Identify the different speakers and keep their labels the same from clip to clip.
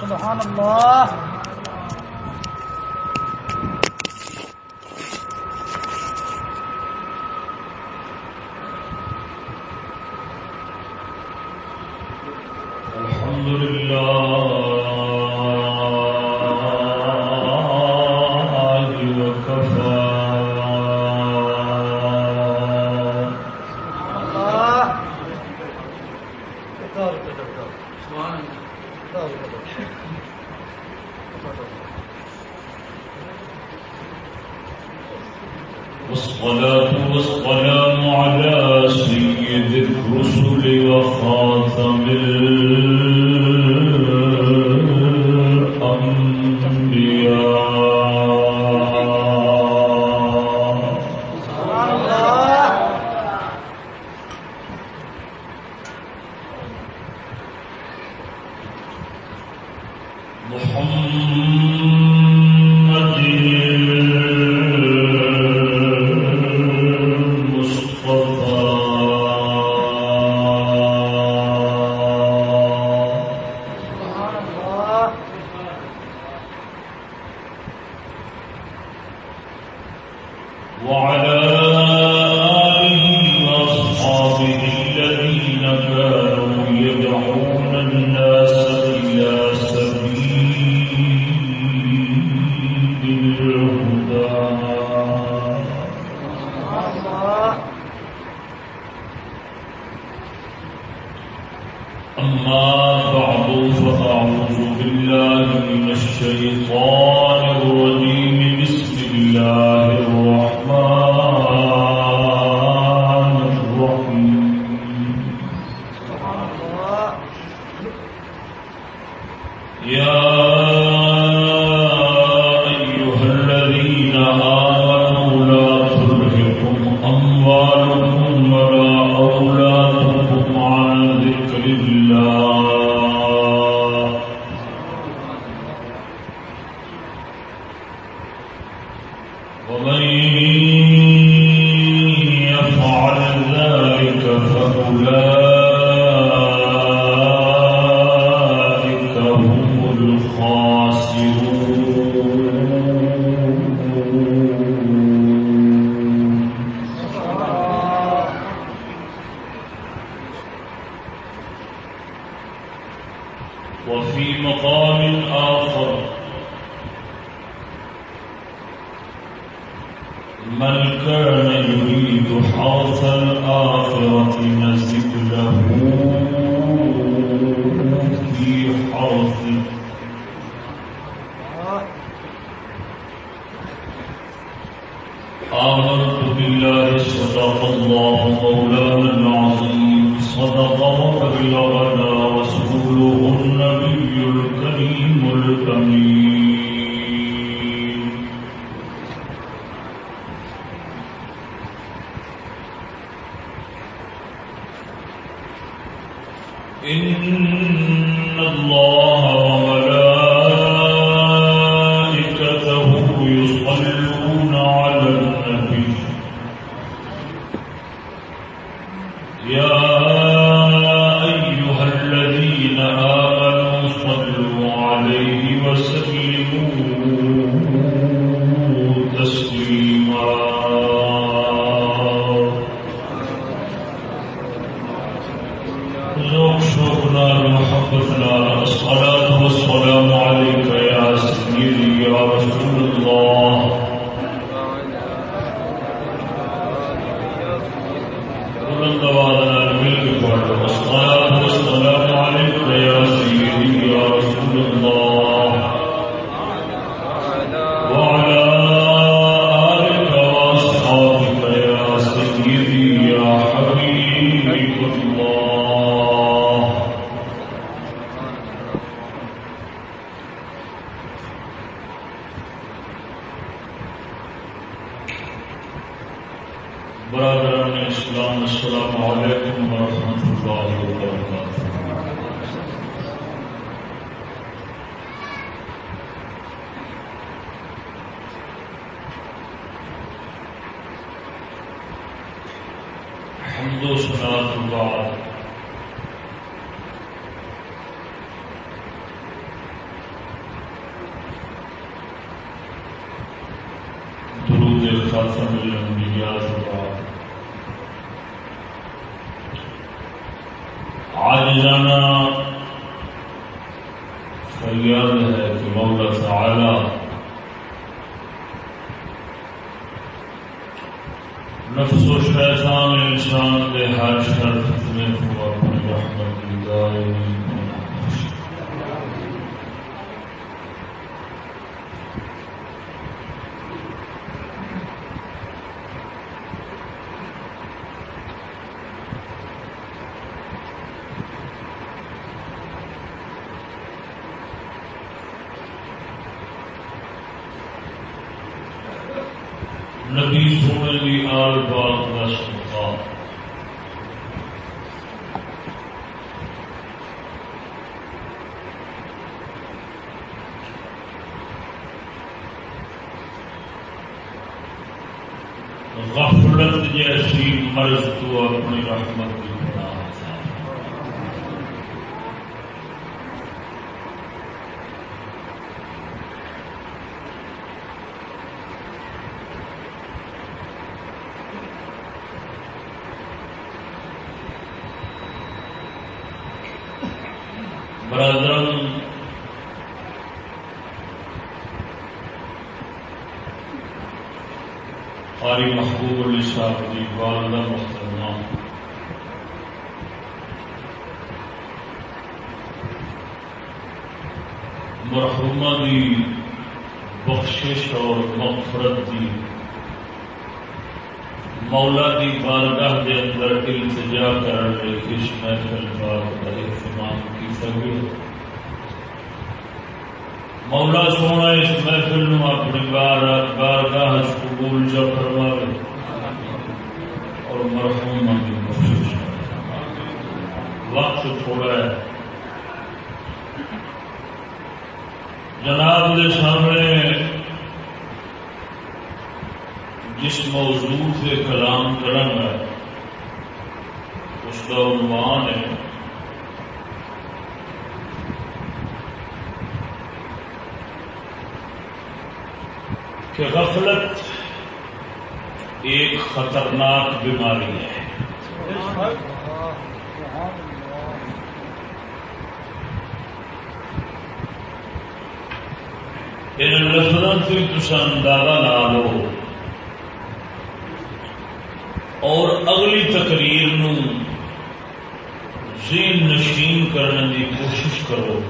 Speaker 1: سبحان
Speaker 2: اللہ۔ خاتم الانبیاء بعد عاجزانہ فریاد ہے کہ مولا تعالی نفس و شیطان انسان کے ہر شرط میں کو اپنی رحمت کی دائمی ایک خطرناک بیماری ہے۔ ان لفظوں سے تصا اندازہ نہ لو۔ اور اگلی تقریر نو ذہن نشین کرنے کی کوشش کرو۔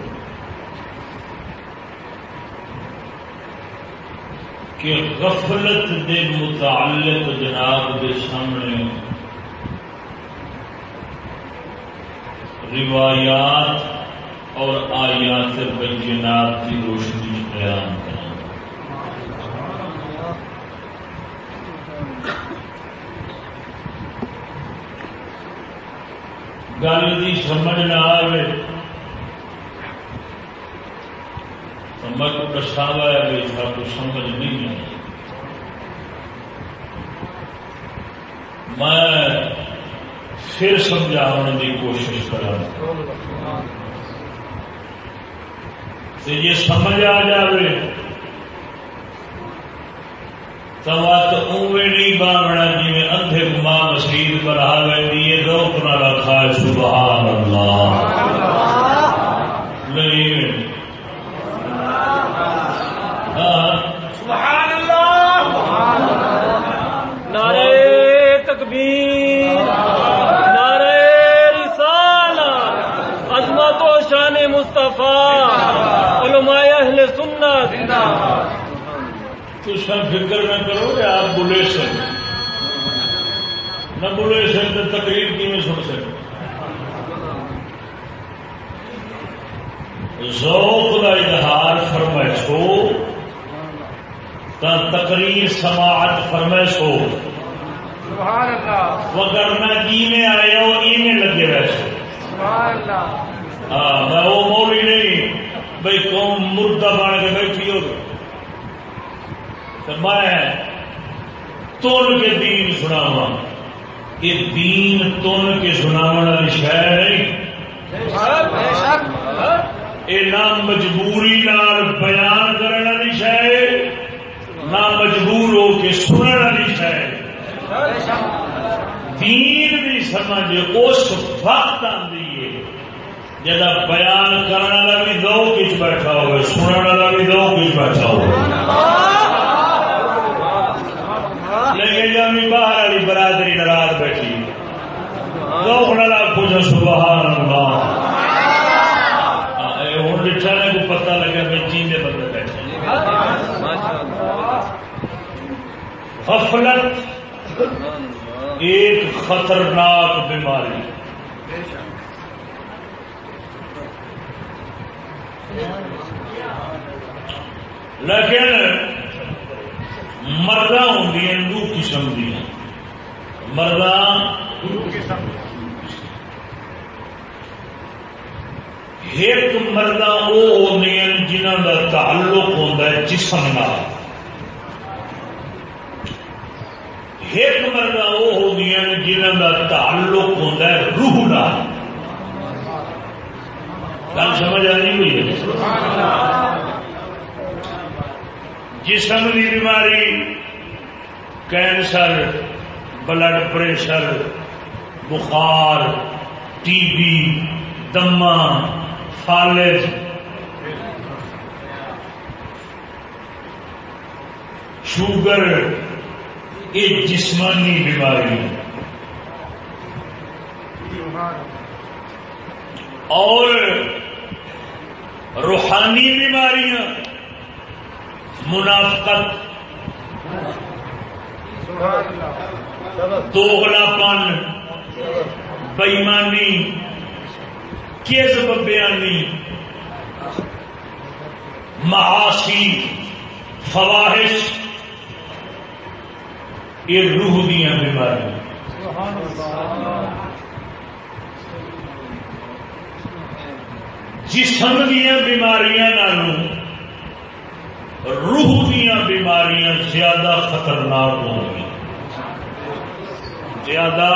Speaker 2: کہ غفلت دے متعلق جناب کے سامنے روایات اور آیات بینات کی روشنی بیان کریں۔ گل کی سمجھ نہ آئے سمجھ کو پچھاوا ہے سب کو سمجھ نہیں آئی۔ میں پھر سمجھانے کی کوشش کرا یہ سمجھ آ جائے سوات اوے نہیں باغنا جی اندھے گما مسیح پر آ گئی یہ روک نہ رکھا ہے سبحان اللہ۔ نہیں
Speaker 1: سبحان اللہ.
Speaker 3: نعرے تکبیر. عظمت و شان مصطفیٰ. علماء اہل سنت.
Speaker 2: تو سب فکر نہ کرو کہ آپ بلے سے نہ بلے سے تو تقریر کی میں سن سکتے ذوق کا اظہار فرمائشو تا تقریر سماعت
Speaker 1: سبحان اللہ۔
Speaker 2: وگرنہ جی میں آئے ہو ای میں لگے
Speaker 1: اللہ۔
Speaker 2: ہاں میں وہ مولی نہیں بھائی قوم مردہ بن کے بیٹھی ہو تو میں تن کے دین سناوا یہ دین تن کے سناو والی شہ نہیں نہ مجبوری نال بیان کرنے والی شہ نہ مجبور ہو کے سننے والی شہ دین بھی سمجھ اس وقت آتی ہے بیان کرنے والا بھی دو کچھ بیٹھا ہوگا سننے والا بھی دو کچھ بیٹھا ہوگا لیکن جب باہر والی برادری ناراض بیٹھی دو کچھ سبحان اللہ۔ غفلت، ایک خطرناک بیماری۔ لیکن مرد ہوں دو قسم دیا مرد ایک مرد وہ ہوتے ہیں جنہوں کا تعلق ہوتا ہے جسم نال۔ ایک مرد وہ ہوتی ہیں جنہوں کا تعلق ہوتا ہے روح نال۔ گل سمجھ آ رہی ہوئی جسم کی بیماری، کینسر، بلڈ پریشر، بخار، ٹی بی دما فالج۔ شوگر یہ جسمانی بیماری اور روحانی بیماریاں منافقت۔ دوگلا پن۔ بئیمانی کس بیانی۔ معاشی۔ فواہش۔ یہ روح دیا بیماریاں۔ جسم دیا بیماریاں روح دیا بیماریاں زیادہ خطرناک ہوں گی زیادہ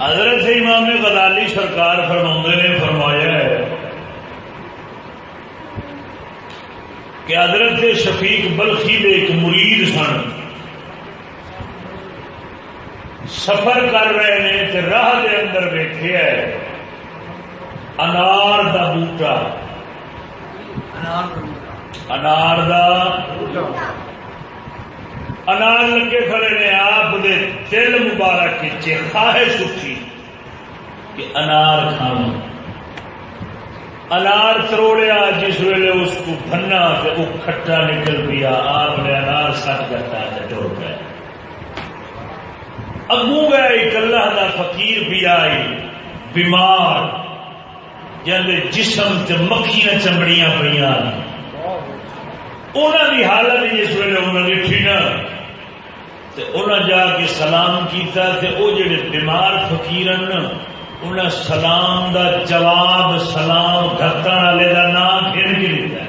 Speaker 2: حضرت امام غزالی سرکار فرما نے، فرمایا ہے کہ حضرت شفیق بلخی دے ایک مرید سن۔ سفر کر رہے ہیں تو راہ دے اندر ویخیا انار دا بوٹا۔ انار دا انار لگے کھڑے نے آپ دے دل مبارک کے خواہش اٹھی کہ انار کھانا انار تروڑیا، جس ویلے اس کو بننا تو وہ کھٹا نکل پیا، آپ نے انار سٹ کرتا ہے ٹوڑ گیا۔ اگو گیا ایک اللہ کا فقیر بھی آئی، بیمار جن جسم چ مکھیاں چمڑیاں پہ انہوں کی حالت جس ویلے انہوں نے لکھی نا انہیں جا کے سلام کیتا تے وہ جڑے بیمار فقیر انہیں سلام دا جواب سلام گھتن والے کا نام پھر کے لیتا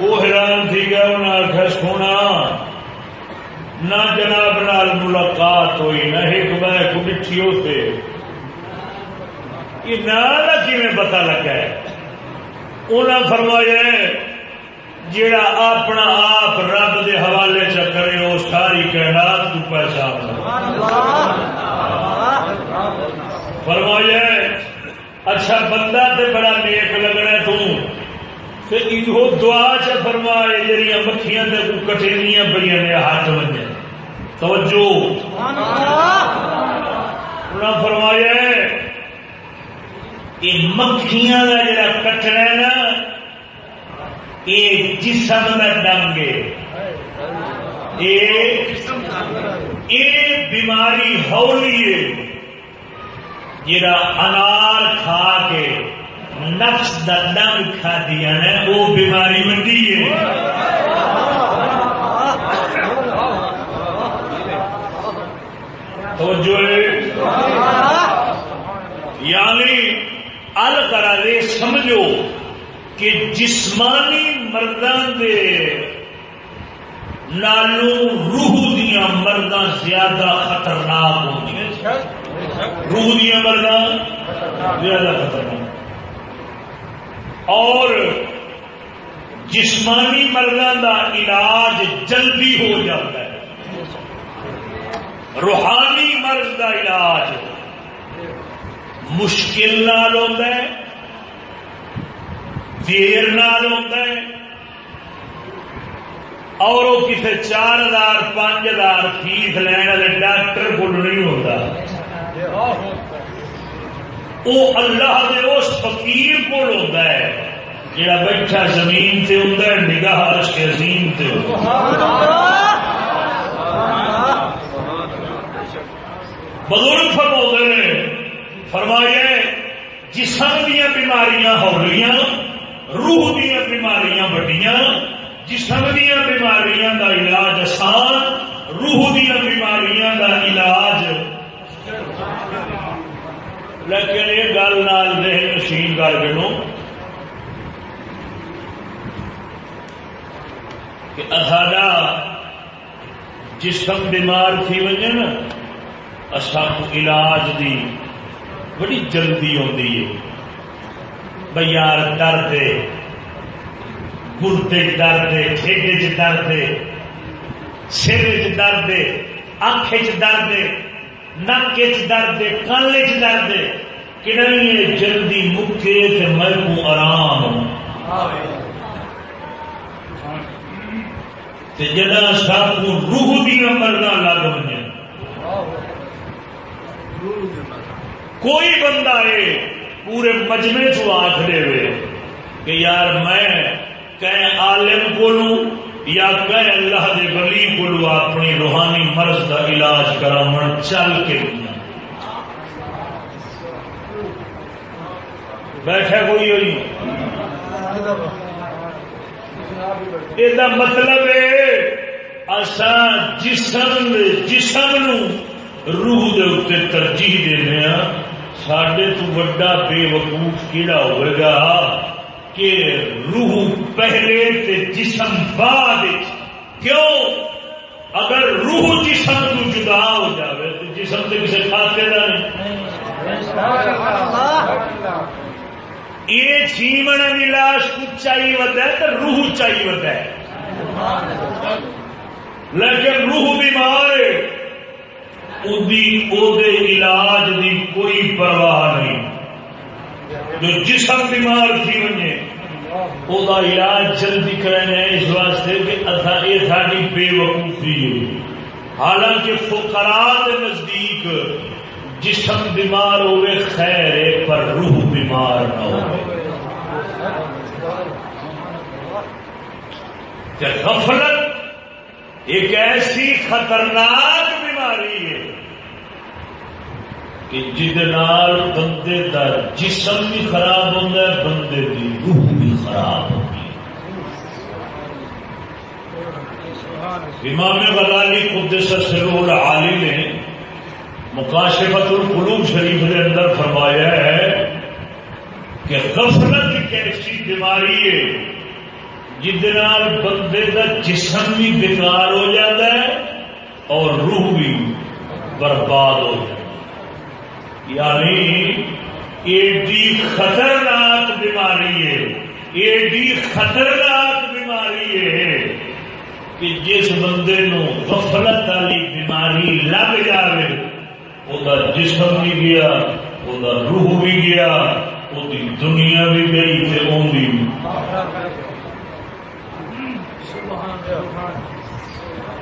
Speaker 2: وہ حیران تھی گیا انہیں آخر سونا، نہ جناب نال ملاقات ہوئی، نہ ایک بار کو ہوتے یہ نہ کیون پتا لگا ہے؟ انہیں فرمایا جیڑا اپنا آپ رب دے حوالے چ کرے وہ ساری کائنات کو پہچان فرمایا اچھا بندہ تے بڑا نیک لگنا تو دعا چ فرمائے جہیا مکھیاں دے کو کٹینیاں پہ نے ہاتھ بنے توجہ۔ انہیں فرمایا یہ مکھیاں کا جڑا کٹنا ہے نا یہ جسم کا ڈنگ یہ بیماری ہولی ہے انار کھا کے نفس کا ڈنگ کھا دیا ہے وہ بیماری منڈی ہے۔ تو جو یعنی ال کرا دے سمجھو۔ کہ جسمانی مردان دے نالو روح دیا مرداں زیادہ خطرناک ہوتی روح دیا مرداں زیادہ خطرناک۔ اور جسمانی مرضوں کا علاج جلدی ہو جاتا ہے۔ روحانی مرض کا علاج مشکل نال ہوتا ہے۔ دیر نال ہوتا ہے۔ اور وہ کسی چار ہزار، پانچ ہزار فیس لین والے ڈاکٹر کو نہیں ہوتا وہ اللہ کے اس فقیر کو ہوتا ہے جڑا بیٹھا زمین سے ہوتا ہے، نگاہ عرش کے عظیم سے بزرگ فرما فرمایا جسم دیا بیماریاں ہو رہی ہیں۔ روح دیا بیماریاں بڑیاں جسم دیا بیماریاں کا علاج آسان، روح دیا بیماریاں کا علاج۔ لیکن یہ گل نال ذہن نشین کر گنو کہ ساڈا جسم بیمار تھی وجے نا اصل علاج دی بڑی جلدی آتی ہے۔ بھائی یار درد گردے درد ٹھیک چ درد سر چ درد اکھ چ درد نک چ درد کل چ درد کہ جلدی مکے تو میں آرام۔ جنا سب کو روح دیا مرنا لگ ہوئی کوئی بندہ ہے پورے مجمے چ آخ دے کہ یار میں کہ عالم کو یا کہ اللہ دے ولی کو اپنی روحانی مرض کا علاج کرا چل کے۔ بیٹھا کوئی ہوئی؟ یہ مطلب ہے اصا جسم جسم نو روح دے اتنے ترجیح دینا ہاں۔ سڈے تو بڑا بے وقوف کیڑا ہوئے گا کہ روح پہلے تے جسم بعد کیوں؟ اگر روح جسم تو جدا ہو جاوے تو جسم سے کسی کھاتے کا نہیں۔ یہ جیون کی لاش اچائی ود ہے تو روح اچائی ود ہے۔ لیکن روح بیمار ہے۔ علاج دی کوئی پرواہ نہیں۔ جو جسم بیمار تھی وجے وہ علاج جلدی کرنے اس واسطے کہ یہ ساری بے وقوفی جی۔ حالانکہ فقراء کے نزدیک جسم بیمار ہوئے، خیر پر روح بیمار نہ ہو غفلت ایک ایسی خطرناک بیماری ہے کہ بندے کا جسم بھی خراب ہوتا ہے، بندے کی روح بھی خراب ہوتی ہے۔ امام غزالی خود سرور عالی نے مکاشفت القلوب شریف کے اندر فرمایا ہے کہ غفلت ایک ایسی بیماری ہے جال بندے کا جسم بھی بیکار ہو جاتا ہے اور روح بھی برباد ہو جاتا ہے۔ یعنی ایڈی خطرناک بیماری ہے ایڈی خطرناک بیماری ہے کہ جس بندے نو غفلت والی بیماری لگ جائے وہ جسم بھی گیا وہ روح بھی گیا وہ دنیا بھی گئی بھی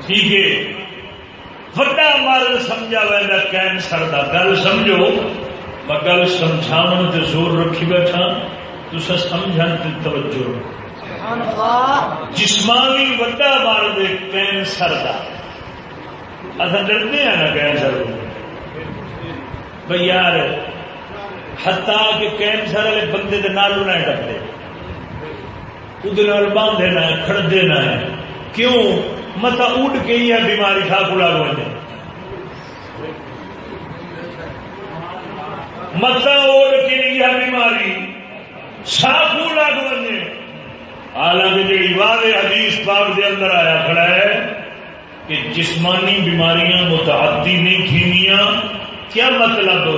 Speaker 2: ٹھیک ہے؟ وڈا مرد سمجھا وا کینسر کا گل سمجھو میں گل سمجھاو تے زور رکھی بیٹھا تو سمجھن تے توجہ جسمانی وڈا مرد کینسر کا اصل ڈرتے ہیں نا کینسر بھائی یار ہتا کہ کینسر والے بندے کے نالوں نہ ڈرتے وہ باندھے نہ کھڑتے نہ کیوں مت اڈ کے ہی ہے بیماری کھا کو لگ بنے مت اڈ کے ہے بیماری ساکو لگ بنے حالانکہ جی واضح حدیث پاک دے اندر آیا کھڑا ہے کہ جسمانی بیماریاں متعدی نہیں تھینیاں کیا مطلب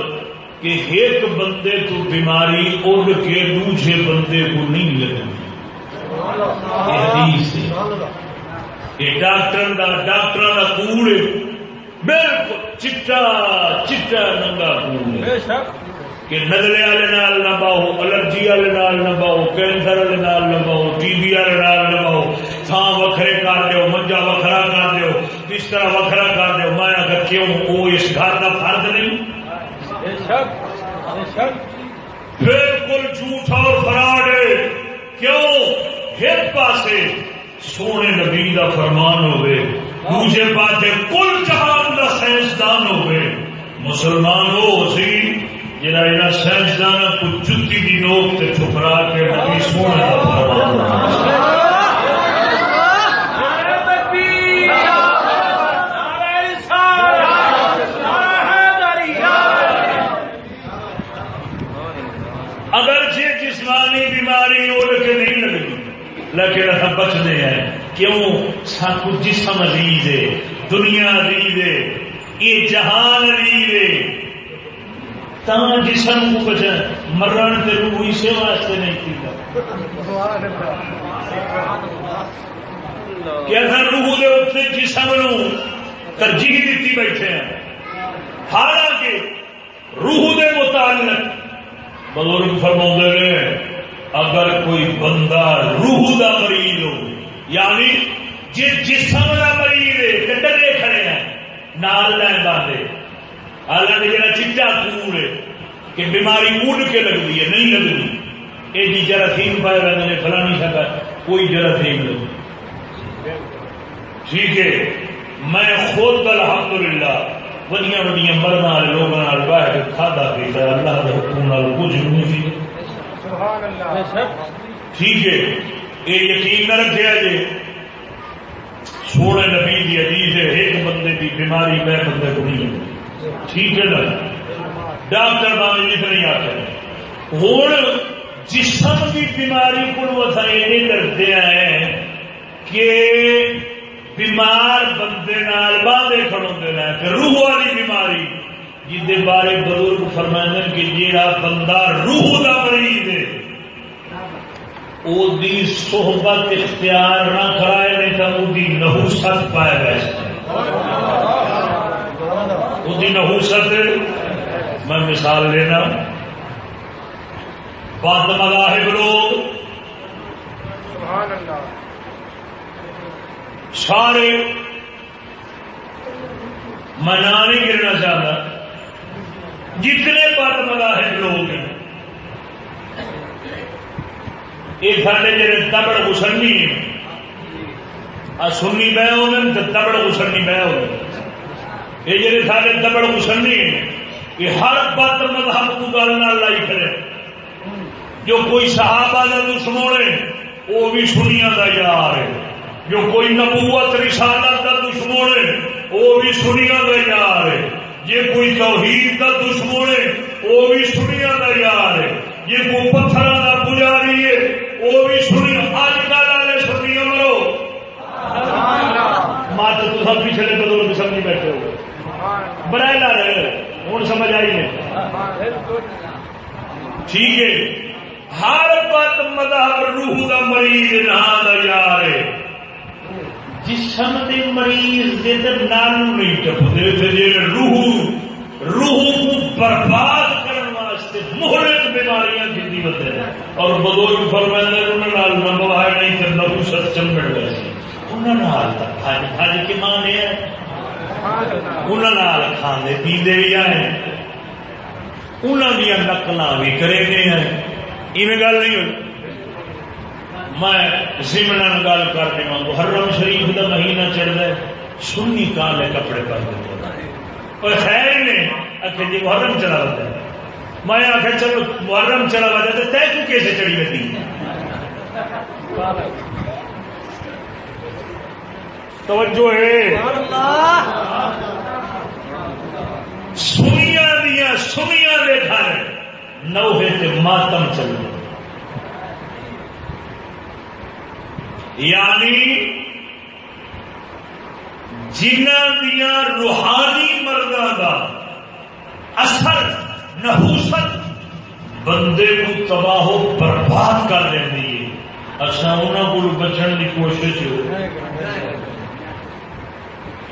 Speaker 2: کہ ایک بندے تو بیماری اڑ کے دوسرے بندے کو نہیں لگتی حدیث ہے یہ ڈاکٹر دا ڈاکٹر دا کوڑ بالکل چٹا چٹا ننگا کوڑ کہ نزلے والے نال نہ باہو الرجی والے نال نہ باہو کینسر والے نال نہ باہو ٹی بی والے نال نہ باہو۔ تھان وکھرے کر دیو منجا وکھرا کر دیو بستر وکھرا کر دیو۔ میں اگر کیوں؟ وہ اس گھر کا فرد نہیں۔
Speaker 3: بے شک۔ بے شک۔
Speaker 2: بالکل جھوٹ اور فراڈ ہے۔ کیوں؟ ایک پاسے سونے نبی کا فرمان ہوئے، دوسرے پاسے کل جہان کا سائنسدان ہوئے۔ مسلمان وہ سی جہاں یہاں سائنسدان کو جتی کی نوک سے ٹھکرا کے نبی سونے کا فرمان اگر یہ جسمانی بیماری اڑ کے نہیں لگتی لیکن ہم بچنے ہیں۔ کیوں سب جسم عزیز ہے، دنیا عزیز ہے، یہ جہان عزیز ہے۔ تا جسم کو بچا مرن کے روح اسے واسطے نہیں کیتا کہ اگر روح دے اتنے جسم نو ترجیح دیتی بیٹھے ہیں، حالانکہ روح دے متعلق بزرگ فرما نے، اگر کوئی بندہ روح دا مریض ہو یعنی جس جسم کا مریض ہے تو ڈرے کھڑے ہیں نال لین باندھے۔ حالانکہ جہاں چٹا کوڑ ہے کہ بیماری اڑ کے لگتی ہے نہیں لگتی۔ یہ جی جراثیم پائے رہتے ہیں نہیں سکا کوئی جراثیم نہیں۔ ٹھیک ہے میں خود الحمدللہ وڈیا وڈیا مرد والے لوگوں بہ کے کھادا پیتا اللہ کے حکم کچھ نہیں۔ ٹھیک ہے یہ یقین نہ رکھا جی سونے نبی دی حدیث ہے، ایک بندے دی بیماری میں بندے کو نہیں لگتی ٹھیک ہے نا؟ ڈاکٹر بابے جی نہیں آتے ہوں جسم کی بیماری کو یہ کرتے ہیں کہ بیمار بندے نال باندھے کھڑوتے ہیں کہ روح والی بیماری۔ جہد بارے بزرگ فرمائیں کہ جیڑا بندہ روح کا مریض ہے دی صحبت اختیار نہ کرائے، نہیں تو وہ نحوست پائے گا وہ نحوست میں مثال لینا۔ بد مذاہب لوگ سارے میں نام نہیں گرنا چاہتا۔ جتنے بد مذاہب لوگ ہیں یہ سارے جڑے دبڑ مسلمی ہیں۔ آ سنی بہ ہو دبڑ مسلمی بہ ہو یہ جڑے سارے دبڑ مسلمی ہیں یہ ہر بد مذہب کو گل نہ لائی کرے۔ جو کوئی صحابہ کا دشمن ہے، وہ بھی سنیا کا یار ہے۔ جو کوئی نبوت رسالت کا دشمن ہے، وہ بھی سنیا کا یار ہے۔ یہ کوئی توحید کا دشمن ہے، وہ بھی سنیا کا یار ہے۔ یہ کوئی پتھر کا پجاری ہے وہ بھی سنی اج کل والے سنی مرو۔ مات تو سب پچھلے بزرگ سمجھ بیٹھے ہو۔ برائے لا رہے ہوں سمجھ آئی نہیں۔ ٹھیک ہے۔ ہر بات مذہب روح کا مریض نہ یار ہے۔ جسم کے مریض کے نالو نہیں ٹپتے۔ جی روح روح برباد کرنے واسطے بیماریاں جدی بتے ہیں۔ اور بزرگ فرمائے انہوں نے نمبر نہیں تو نبو ست چمڑ گئے انہوں نے بھج بھج کے مانے انہوں کھانے پیندے بھی آئے۔ انہوں دیا نقل بھی کرے گئے ہیں۔ ایویں گل نہیں ہوئی۔ میں سمنا گل کر کے محرم شریف کا مہینہ چڑھتا ہے۔ سنی کالے کپڑے پہ اور خیر نے آخر جی محرم چلا ہوتا ہے۔ میں آخر چلو، محرم چلا ہوا تو طے تو کیسے چڑی ہوتی توجہ ہے۔ سنیا دیا سنیا دے گھر نوہے تے ماتم چل یعنی جنہ دیا روحانی مردہ کا اثر نحوست بندے کو تباہ و برباد کر دینی ہے اچھا انہوں کو بچن کی کوشش ہو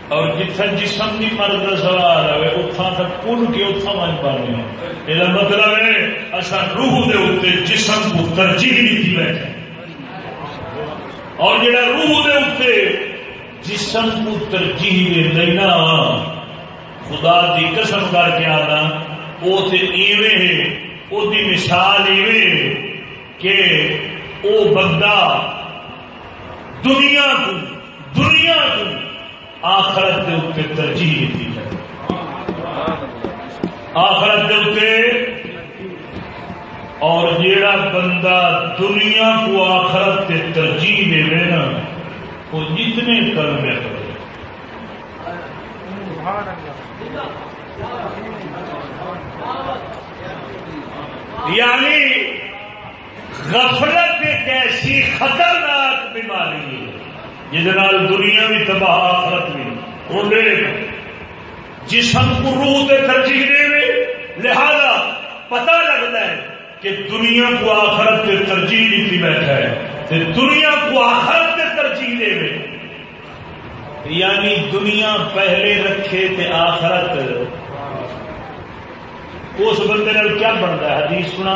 Speaker 2: اور جتھا جسم کی مرد سوال ہے اتنا تک کن کے اتنا من پانے یہ مطلب ہے اصا روح دے اتنے جسم کو ترجیح نہیں تھی بیٹھے۔ اور جڑا روح دے اتنے جسم کو ترجیح دینا خدا دی قسم کر کے آنا وہ تو ایویں ہے وہ مثال ایویں کہ وہ بندہ دنیا کو دنیا کو آخرت کے اتنے ترجیح دیتی ہے۔ آخرت کے اتنے اور جیڑا بندہ دنیا کو آخرت کے ترجیح دے رہے نا، وہ جتنے کرنے کرے یعنی غفلت ایک ایسی خطرناک بیماری ہے جہد دنیا بھی تباہ، آخرت بھی۔ انہیں جسم کو روح دے ترجیح دے لہذا پتہ لگتا ہے کہ دنیا کو آخرت سے ترجیح دیتی بیٹھا ہے۔ دنیا کو آخرت سے ترجیح دے یعنی دنیا پہلے رکھے تے آخرت۔ اس بندے کیا بنتا ہے؟ حدیث سنا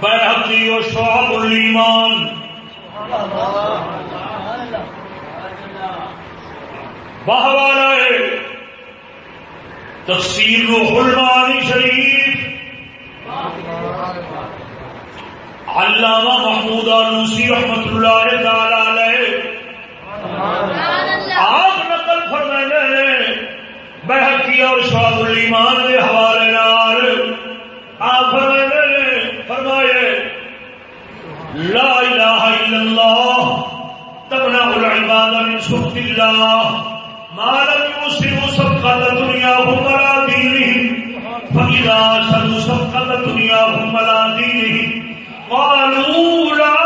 Speaker 2: بحقی و شعب الایمان۔ بہوالا ہے، تفسیر و حلمانی شریف۔ علامہ محمود آلوسی رحمت اللہ تعالی علیہ۔ آپ نقل فرمائے نے بحقی اور شعب الایمان کے حوالے نال آپ فرمائے نے فرمائے، لا الہ الا اللہ، تمنع العباد من سخط اللہ، ما لم يوصلوا صدقة دنياهم ولا دينهم فإذا أرسلوا صدقة دنياهم ولا دينهم قالوا لا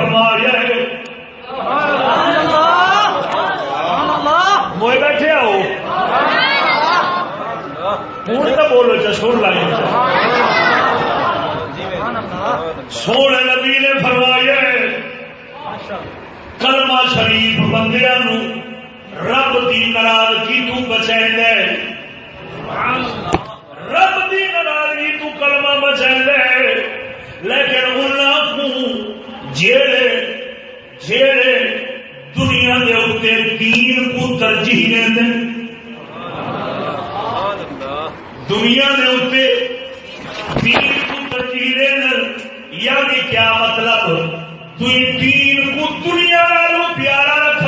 Speaker 2: فرمایا ہے موئے بیٹھے آؤ ہوں تو بولو چا سن لگے سونے نبی نے فرمایا کلمہ شریف بندیا رب کی ناراضگی تو بچائے رب کی ناراضگی تو کلمہ بچائے لیکن انہوں جیڑے جیڑے دنیا کے اتنے دین کو ترجیح دیں دنیا کے اتنے دین کو ترجیح دیں یعنی کیا مطلب؟ تھی دین کو دنیا والوں پیارا رکھ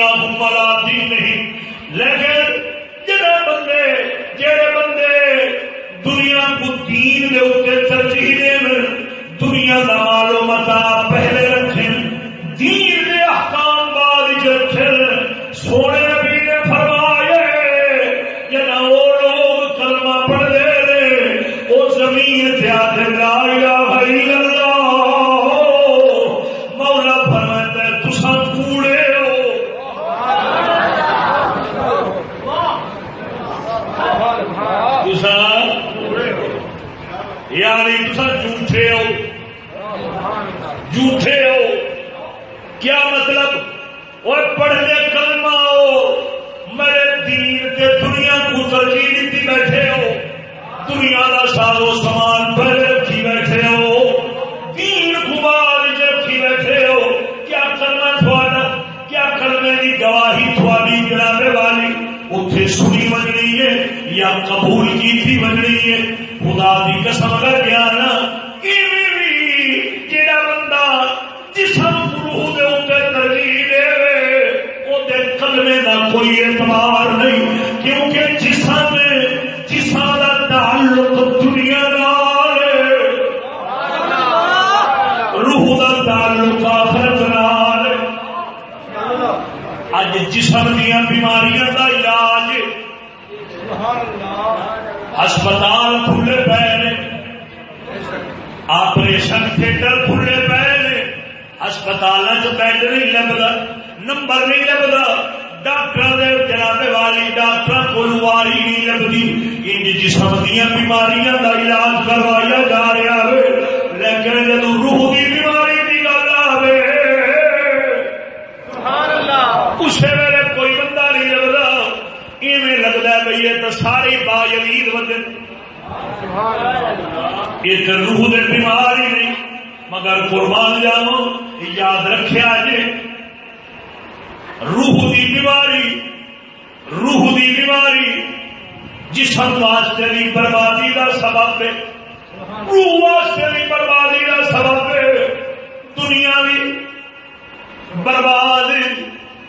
Speaker 2: دنیا ملا نہیں۔ لیکن جڑے بندے جڑے بندے دنیا کو دین دے اوپر ترجیح دے دنیا کا خدا دی قسم کر گیا نا کوئی اعتبار نہیں، کیونکہ جسم جسم دا تعلق دنیا روح تعلق آخرت اج جسم دیا بیماریاں کا علاج ہسپتال آپریشن تھیٹر کھلے پے نے۔ ہسپتال بیڈ نہیں لگتا نمبر نہیں لگتا ڈاکٹر جناب والی ڈاکٹر کو واری نہیں لگتی ان جسم دیا بیماریاں کا علاج کروایا جا رہا ہے۔ لیکن جب روح کی بیماری کی گل آئے اس ویلے کوئی بندہ نہیں لگتا ایویں لگتا ہے بھائی یہ تو سارے با یزید بندے یہ تو روح دے بیمار ہی نہیں، مگر قربان جاؤ یاد رکھیا جی روح دی بیماری، روح دی بیماری جسم واسطے بھی بربادی کا سبب ہے۔ روح واسطے بھی بربادی کا سبب ہے۔ دنیا بھی برباد،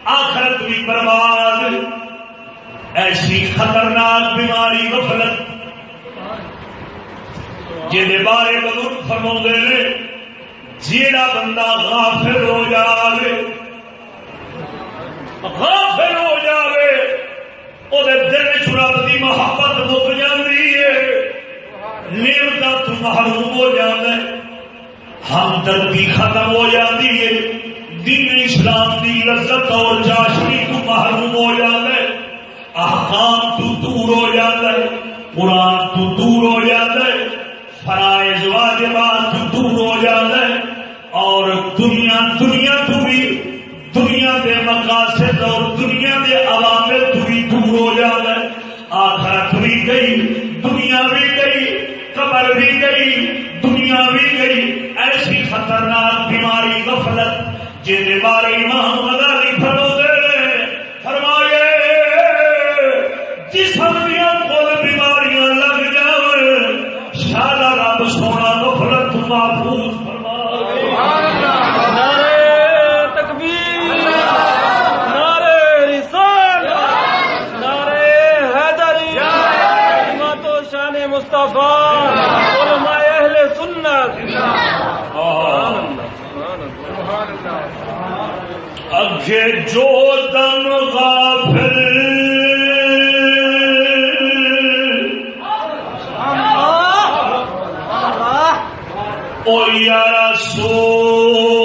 Speaker 2: آخرت بھی برباد۔ ایسی خطرناک بیماری، غفلت جہد بارے بزرگ فرما نے، جیڑا بندہ غافل ہو جائے غافل ہو جائے وہ دل چرب کی محبت مک جاتی ہے۔ نعمت تو محروم ہو جاتا ہے، ہمدردی ختم ہو جاتی ہے۔ دین اسلام کی لذت اور چاشنی تو محروم ہو جاتا ہے۔ احکام تو دور ہو جاتا ہے، قرآن تو دور ہو جاتا ہے۔ فرائض واجبات دور ہو جاتا ہے اور دنیا دنیا تو بھی دنیا کے مقاصد اور دنیا کے عوامل تو بھی دور ہو جاتا ہے آخرت بھی گئی، دنیا بھی گئی، قبر بھی گئی، دنیا بھی گئی۔ ایسی خطرناک بیماری، غفلت، جن بارے امام غزالی فرماتے اگے جو دم غافل او یارا سو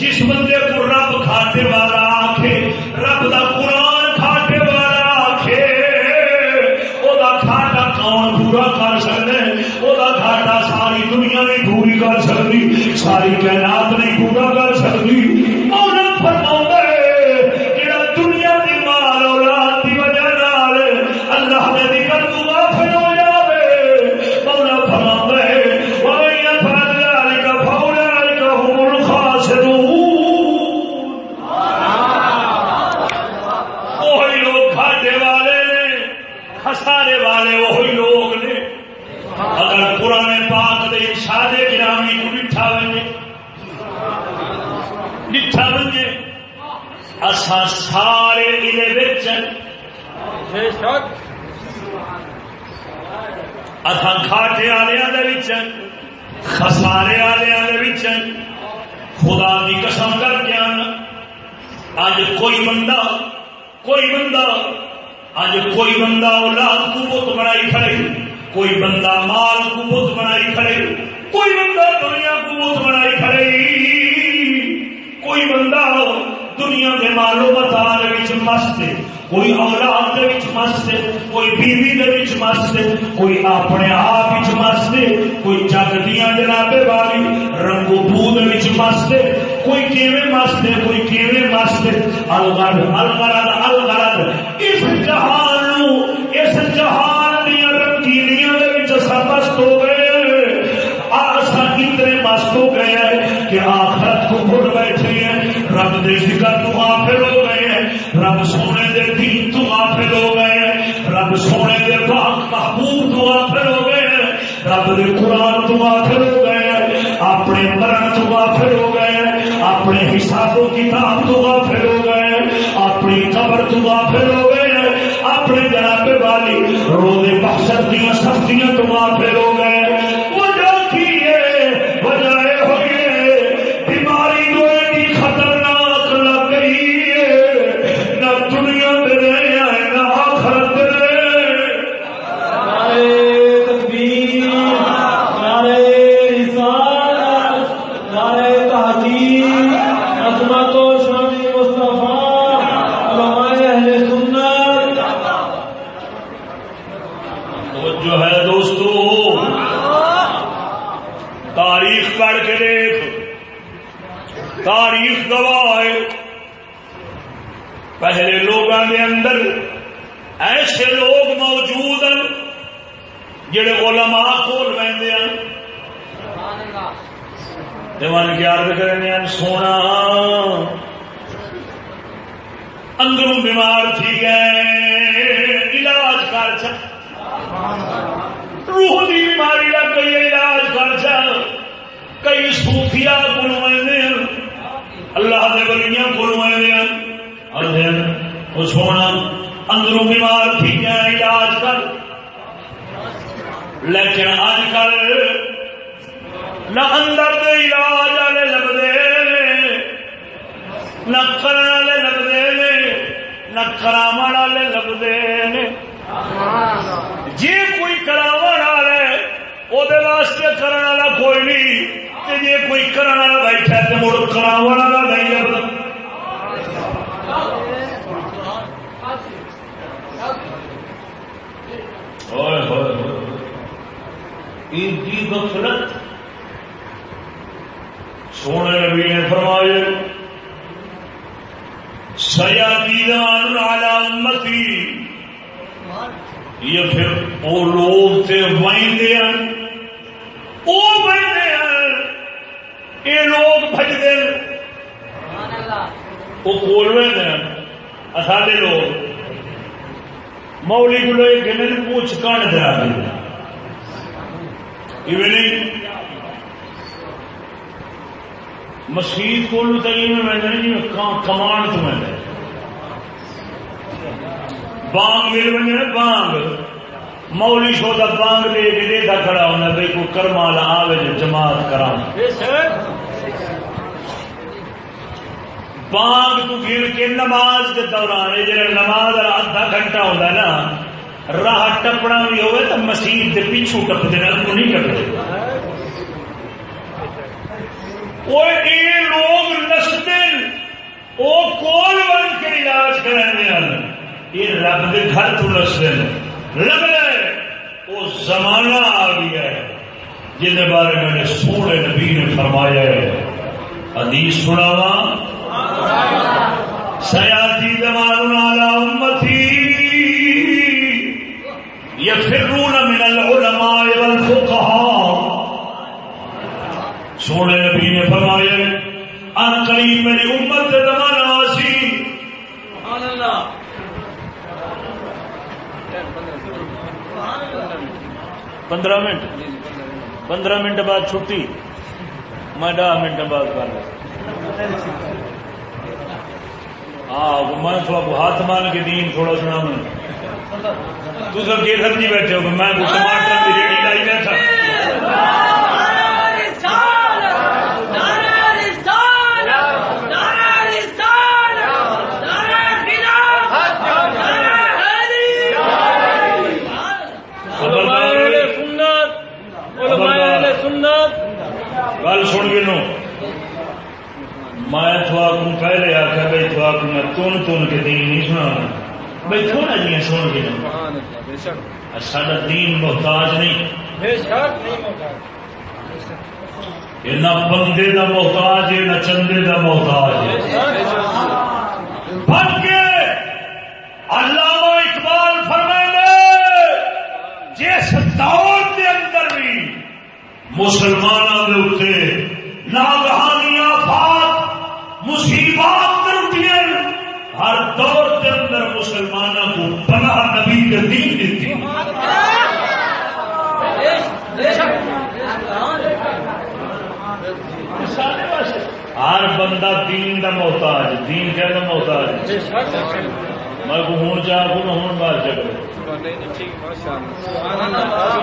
Speaker 2: جس بندے کو رب کھاتے والا آخ رب دا قرآن کھاٹے والا آکھے وہ کھاٹا کون پورا کر سکتا ہے؟ وہ کھاٹا ساری دنیا نہیں پوری کر سکتی، ساری کائنات نہیں پورا کر سکتی۔ اسا کھاٹے والے خسارے والے دے خدا دی قسم کر کے اج کوئی بندہ کوئی بندہ اج کوئی بندہ اولاد کو بت بنائی کھڑے، کوئی بندہ مال کو بت بنائی کھڑے، کوئی بندہ دنیا کو بت بنائی کھڑے۔ کوئی بندہ دنیا کے مالو متال مست کوئی اولاد دے مست کوئی بیوی دے وچ مست کوئی اپنے آپ وچ مست کوئی جگ دیاں جنابے والی رنگو بو دے مست کوئی کیویں مست کوئی کیویں مست ہے الغرض الغرض الغرض اس جہان اس جہان دیاں رنگینیاں دے وچ سب مست ہو گئے آسا اتنے مست ہو گئے کہ آخرت کو بھول بیٹھے ہیں رب دے ذکر تو غافل ہو رب سونے دے دین تو غافل ہو گئے رب سونے دے پاک محبوب تو غافل ہو گئے رب دے قرآن تو غافل ہو گئے اپنے مرن تو غافل ہو گئے اپنے حساب و کتاب تو غافل ہو گئے اپنی قبر تو غافل ہو گئے اپنے جناب والی روزے بخشت دیا سختیاں تو غافل ہو گئے
Speaker 3: نعرے تحقیق، عظمت و شان مصطفیٰ، علماء اہل سنت۔
Speaker 2: توجہ ہے دوستو۔ تاریخ پڑھ کے دیکھ۔ تاریخ گواہ ہے۔ پہلے لوگوں کے اندر ایسے لوگ موجود ہیں جڑے علماء کول بہتے ہیں دیوان کی عرض کرنے ہیں سونا اندروں بیمار تھی گئے علاج کر چک روح کی بیماری کا کئی علاج کر چل کئی سوفیا کو اللہ کے بلیاں کو وہ سونا اندروں بیمار تھی علاج کر لیکن اج کل نہ اندر دے علاج والے لگتے نہ کرنے والے لگتے نہ کرام والے لگتے جی کوئی کراو والا وہ واسطے کرنے والا کوئی نہیں جی کوئی کرنے والا بیٹھا تو مڑ کراو والا نہیں لگتا غفلت سونے نبی نے فرمایا سیا دیدان آیا یہ پھر وہ لوگ تے وائندے ہیں۔ وہ بہتے ہیں۔ یہ لوگ بجتے ہیں۔ وہ کول ہیں۔ سارے لوگ۔ مولی کو ایک پوچھ کان دیا۔ نہیں۔ مسیح کو جی کمان تو میں بانگ مل بنے بانگ۔ مولی شو کا بانگ لے کے دے کھڑا ہونا بھائی کو کرما لا آوے جماعت کرا بانگ تو گر کے نماز کے دوران جی نماز ادھا گھنٹہ ہوتا ہے نا راہ ٹپنا بھی ہوئے تو مسیح کے پیچھو ٹپ دینا کو نہیں ٹپتے وہ لوگ نستے وہ کول بن کے علاج کرنے یہ رب کے گھر تو نستے لگ رہے وہ زمانہ آ گیا ہے، جن بارے میں نے سونے نبی نے فرمایا ہے۔ حدیث سناوا سیاتی زمان والا امتی۔ یفرون من العلماء والفقهاء سونے نبی نے فرمایا، ان قریب میری امت سے زمانہ آسی. پندرہ منٹ۔ پندرہ منٹ بعد چھٹی۔ میں ڈہ منٹ بعد کر ہاں میں تھوڑا ہاتھ مان کے دین تھوڑا سنا میں۔ تو سب کے سبزی بیٹھے ہو؟ میں ٹماٹر کی ریڑھی لائی بیٹھا۔ پہلے آخیا بھائی تھوڑا میں تن تن کے دین نہیں سنا بھائی تھوڑا جی سن کے سارا دین محتاج نہیں نہ بندے کا محتاج ہے نہ چندے کا محتاج ہے علامہ اقبال فرمائے جس دور کے اندر بھی مسلمانوں کے اتنے ناگہانیاں بات مصیبات کرتی ہر دور کے اندر مسلمانوں کو پناہ نبی کے دین دیتی ہر بندہ دین کا محتاج، دین کہ محتاج۔ میں کو ہوں چاہ کو نہ ہوں بات چکر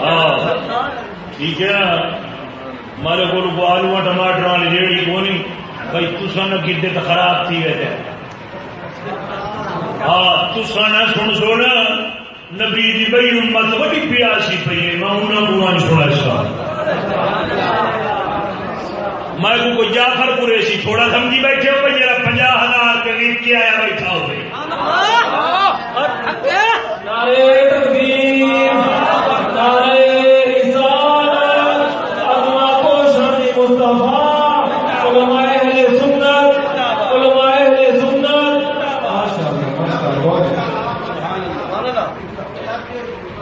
Speaker 2: ہاں۔ ٹھیک ہے۔ مارے کو آلو ٹماٹر والی ریڑی کو نہیں۔ بھائی تسا نہ گدے تو خراب تھی گئے ہاں تسا نہ سن سن نبی دی بھائی امت بڑی پیاسی پی ہے میں انہیں برا نہیں اس کا میں کو کوئی جعفر قریشی تھوڑا سمجھی بیٹھے ہو بھائی پنجا ہزار کے ریٹ کیا آیا بیٹھا ہو بھائی
Speaker 3: نعرے تکبیر نعرے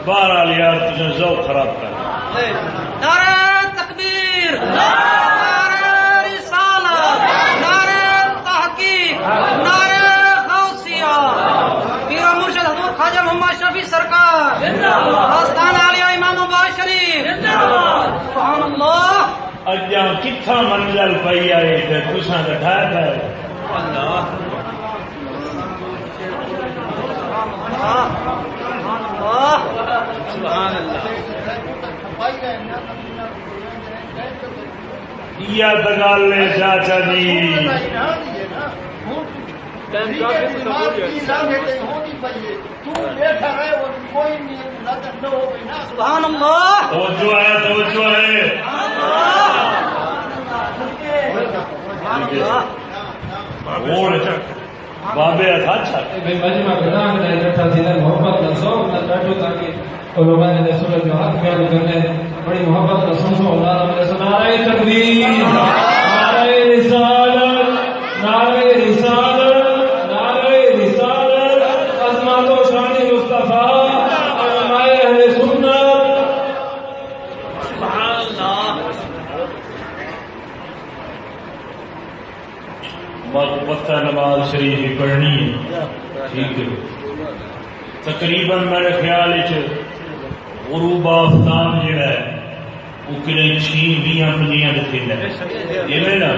Speaker 2: بہرحال یار تجھے ذوق خراب کر
Speaker 4: نعرہ تکبیر نعرہ رسالت نعرہ تحقیق نعرہ غوثیہ پیر مرشد حضور خواجہ محمد شفیع سرکار
Speaker 2: کتنا منزل پی آئے تو تسا پہ یا گل ہے چاچا جی
Speaker 4: سبحان اللہ۔
Speaker 2: توجہ ہے توجہ ہے اور بابے
Speaker 5: محبت کا ذوق نہ بیٹھو تاکہ علماء نے جو کرنے بڑی محبت کا سنسو اللہ نعرہ رسالت نعرہ رسالت نعرہ رسالت عظمت و شان مصطفیٰ علماء اہل سنت
Speaker 4: سبحان اللہ
Speaker 2: وقت نماز شریف ہی پڑھنی ہے۔ ٹھیک ہے۔ تقریباً میرے خیال غروب آفتاب جڑا ہے، وہ کنے چھین بیاں پنجیاں دکھے نا؟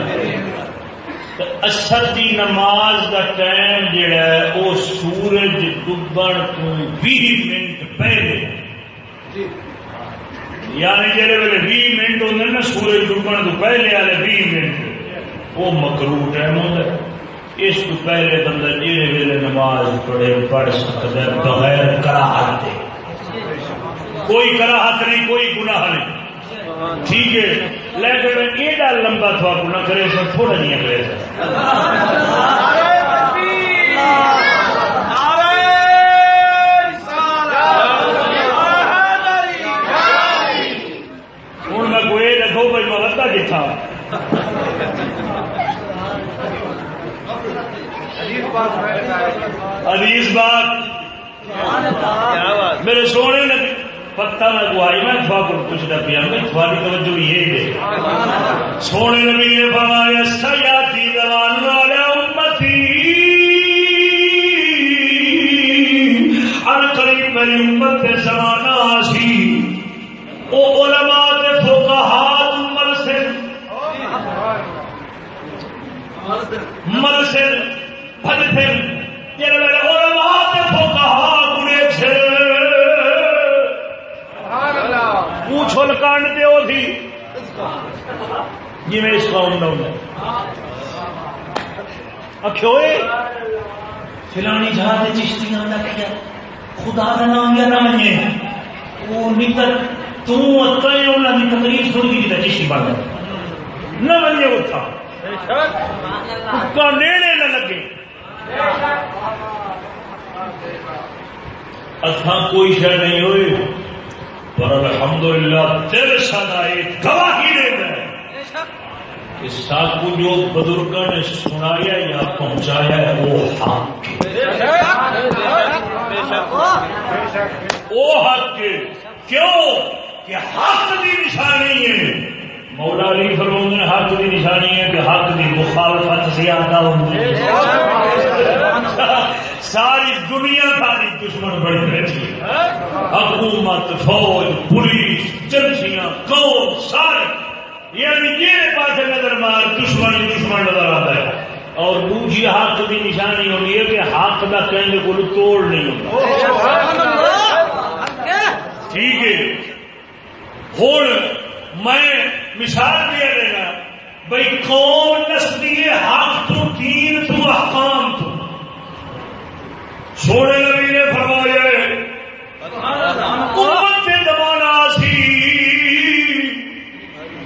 Speaker 2: اثر دی نماز دا ٹائم جڑا ہے، وہ سورج ڈبن تو بھی منٹ پہلے۔ یعنی جہے ویلے بھی منٹ ہوتے نا، سورج ڈبن تو پہلے والے بھی منٹ۔ وہ مکرو ٹائم ہوتا ہے۔ اس کو پہلے بندہ جیڑے ویلے نماز پڑھے، پڑھ سکتا ہے، بغیر کراہت دے۔ کوئی کراہت نہیں، کوئی گناہ نہیں۔ ٹھیک ہے۔ لیکن ایڈا لمبا تھوڑا گنا کرے سر تھوڑا نہیں کرے سر ہوں میں کوئی رکھو بھائی میں وتا جتھا حدیث بات میرے سونے نے پتا میں گوائی میں تھوا کو پوچھتا پیا، میں تھوڑی توجہ یہ دے سونے نبی نے فرمایا، سیاتی زبان والا امتی۔ ہر میری امت زمانہ سی۔ او علماء تے فقہا جی میں اس قوم دا ہوں اکھوئے فلانی جہاں دے چشتی نام دا کیا خدا دا نام یا نہ منye وہ نکل، تو اتنے انہوں نے تقریر سن کی جیتا چشتی بن گیا نہ منye وہ کا نیڑے نہ لگے۔ اتھا کوئی شہ نہیں ہوئے پر الحمدللہ دل سدائے گواہی دے میں کہ ساکو جو بزرگوں نے سنایا یا پہنچایا ہے وہ حق۔ وہ حق کیوں؟ کہ حق کی نشانی ہے۔ مولا علی فرمود نے حق کی نشانی ہے کہ حق کی مخالفت زیادہ ہوتی ہے۔ ساری دنیا ساری دشمن بڑی بیٹھی حکومت فوج پولیس جنسیاں قوم سارے۔ یعنی پاس نظر مار دشمن دشمن نظر آتا ہے۔ اور دوسری حق کی نشانی ہوتی ہے کہ حق کا کہنے کو توڑ نہیں ہوتا۔ ٹھیک ہے۔ ہوں میں مثال دیا دینا بھائی کون نسلی حق تو دین تو احکام تو؟ سونے نبی نے فرمایا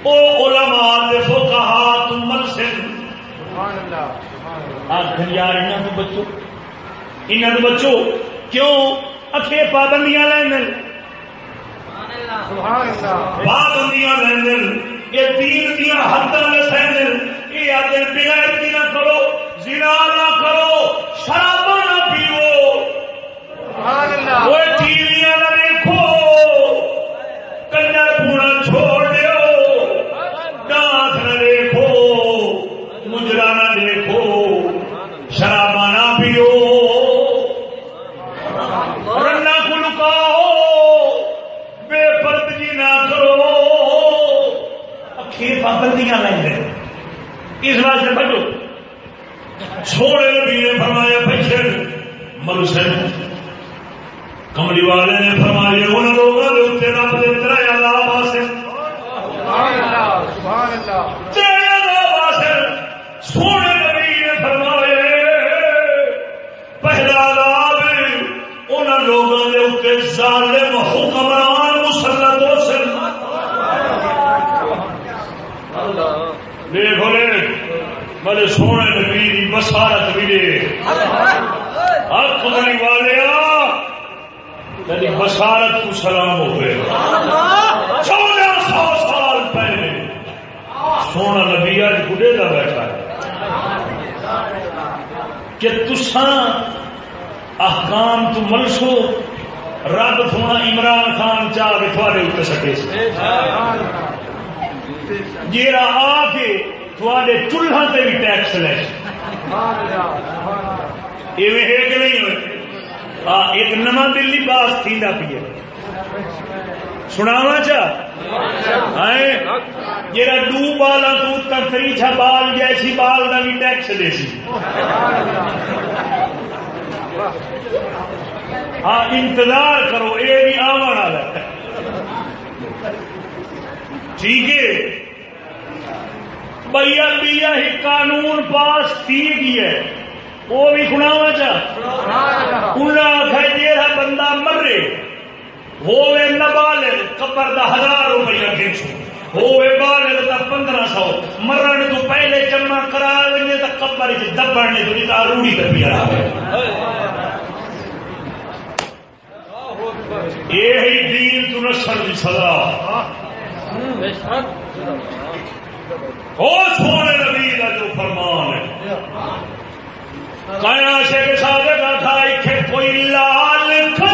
Speaker 2: او علماء دے فقہا تم مرسل آخر یار انہوں تو بچو انہوں تو بچو کیوں؟ اکھے پابندیاں لین پابندیاں لین یہ دین دیا حد سہن یہ آدھے بغیر نہ کرو زنا نہ کرو شراب نہ پیو. کہ تسان احکام تو ملسو، رب سونا عمران خان چاہ کے تھوڑے اتر سکے سے جیڑا آ کے تھوڑے چولہا تے بھی ٹیکس لے ایویں ہے کہ نہیں ہوئے؟ ایک نواں دلی باس تھی پی سناوا چاہ جا ڈو بالا تو تری چھا بال جیسی بال کا بھی ٹیکس دے سی۔ ہاں انتظار کرو یہ بھی آن والا ٹھیک ہے۔ بھیا بیا ہی قانون پاس تھی گیا ہے۔ وہ بھی سناوا چاہ انہیں آخر جہاں بندہ مرے ہوے نہ بالغ قبر دا ہزار روپیہ کھینچو ہوے بالغ دا پندرہ سو۔ مرن تو پہلے جمع کرا لیں تو قبر چ دبن نے تو نہیں روڑی کر پیا یہ دین تو نسل کی سزا۔ ہو سونے نبی کا جو فرمان ہے۔ کایا کا تھا کوئی لال کھجور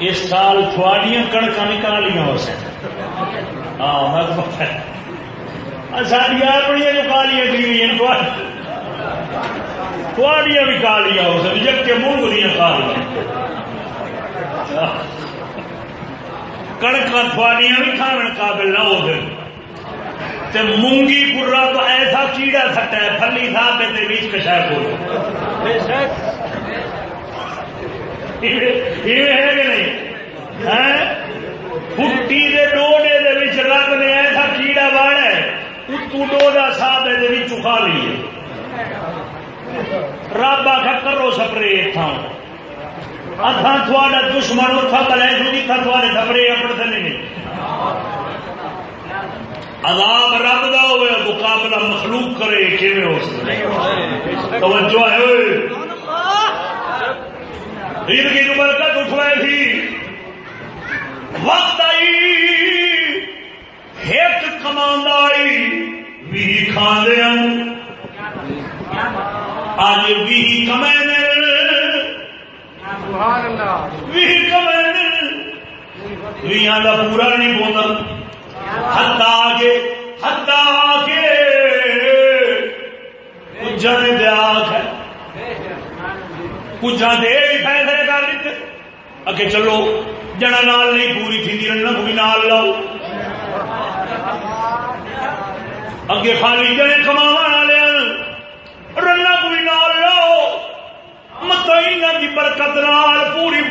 Speaker 2: اس سال تھوڑیاں کڑکاں ہاں، نکالیاں ہو سکیں ہاں ساری اپنی جو کالیاں کی تھوڑیاں بھی کالیاں ہو سکتی جب مونگ دیا کالیاں کڑکاں تھوڑیاں بھی کھانے قابل نہ ہو گئے تے مونگی پورا تو ایسا کیڑا سٹا ہے، پھلی صاحب بیچ کشا کو یہ ہے کہ نہیں فٹی دے ڈوڈے دے رب نے ایسا کیڑا واڑا ہے اتو ڈوڈا صاحب دے وچ کھا لیے رب آخر کرو سپرے اتھاں اتھاں تھوڑا دشمن اتھا بلے جو تھا تھوڑے سپرے اپنے سے نہیں عذاب رب دا ہوئے مقابلہ مخلوق کرے کیویں ہو سکتا توجہ ہے عید کی جو برکت اٹھوائے تھی، وقت آئی ایک کمانڈ آئی بھی کھانے آج بھی کمانے
Speaker 1: سبحان
Speaker 2: بھی کمانے بھی کا پورا نہیں بولا ہتا آگے ہتا آگے۔ جن دیا ہے۔ کچھ دے فیصلے اگے چلو جنا نال نہیں پوری تھی رنگ بھی نال لاؤ اگے خالی جنے کما والے رنگ بھی نال لاؤ مت کی برکت نال پوری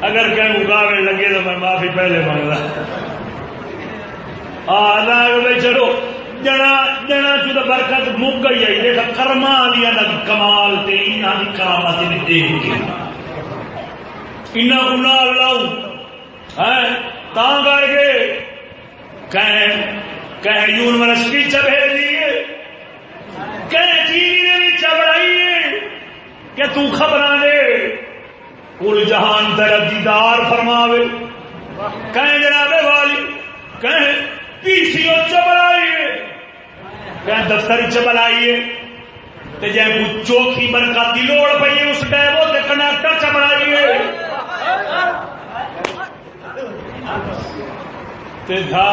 Speaker 2: اگر کہیں اگاوے لگے تو میں معافی پہلے مانگا چلو. جنا جنا چ برکت مک گئی ہے. کرما دیا کمال تے کے لاؤ. ہاں، کر کے یونیورسٹی چبھی لیے ٹی وی چبڑ کہ تو خبراں دے کل جہان تیرا دیدار فرماوے۔ کہیں جناب والی، کہیں پی سی او چبلائیے کہیں دفتر چبلائیے تے جے کو چوکھی برکت دی لوڑ پئی اس ڈیبو تے کنڈکٹر چبلائیے تے تھا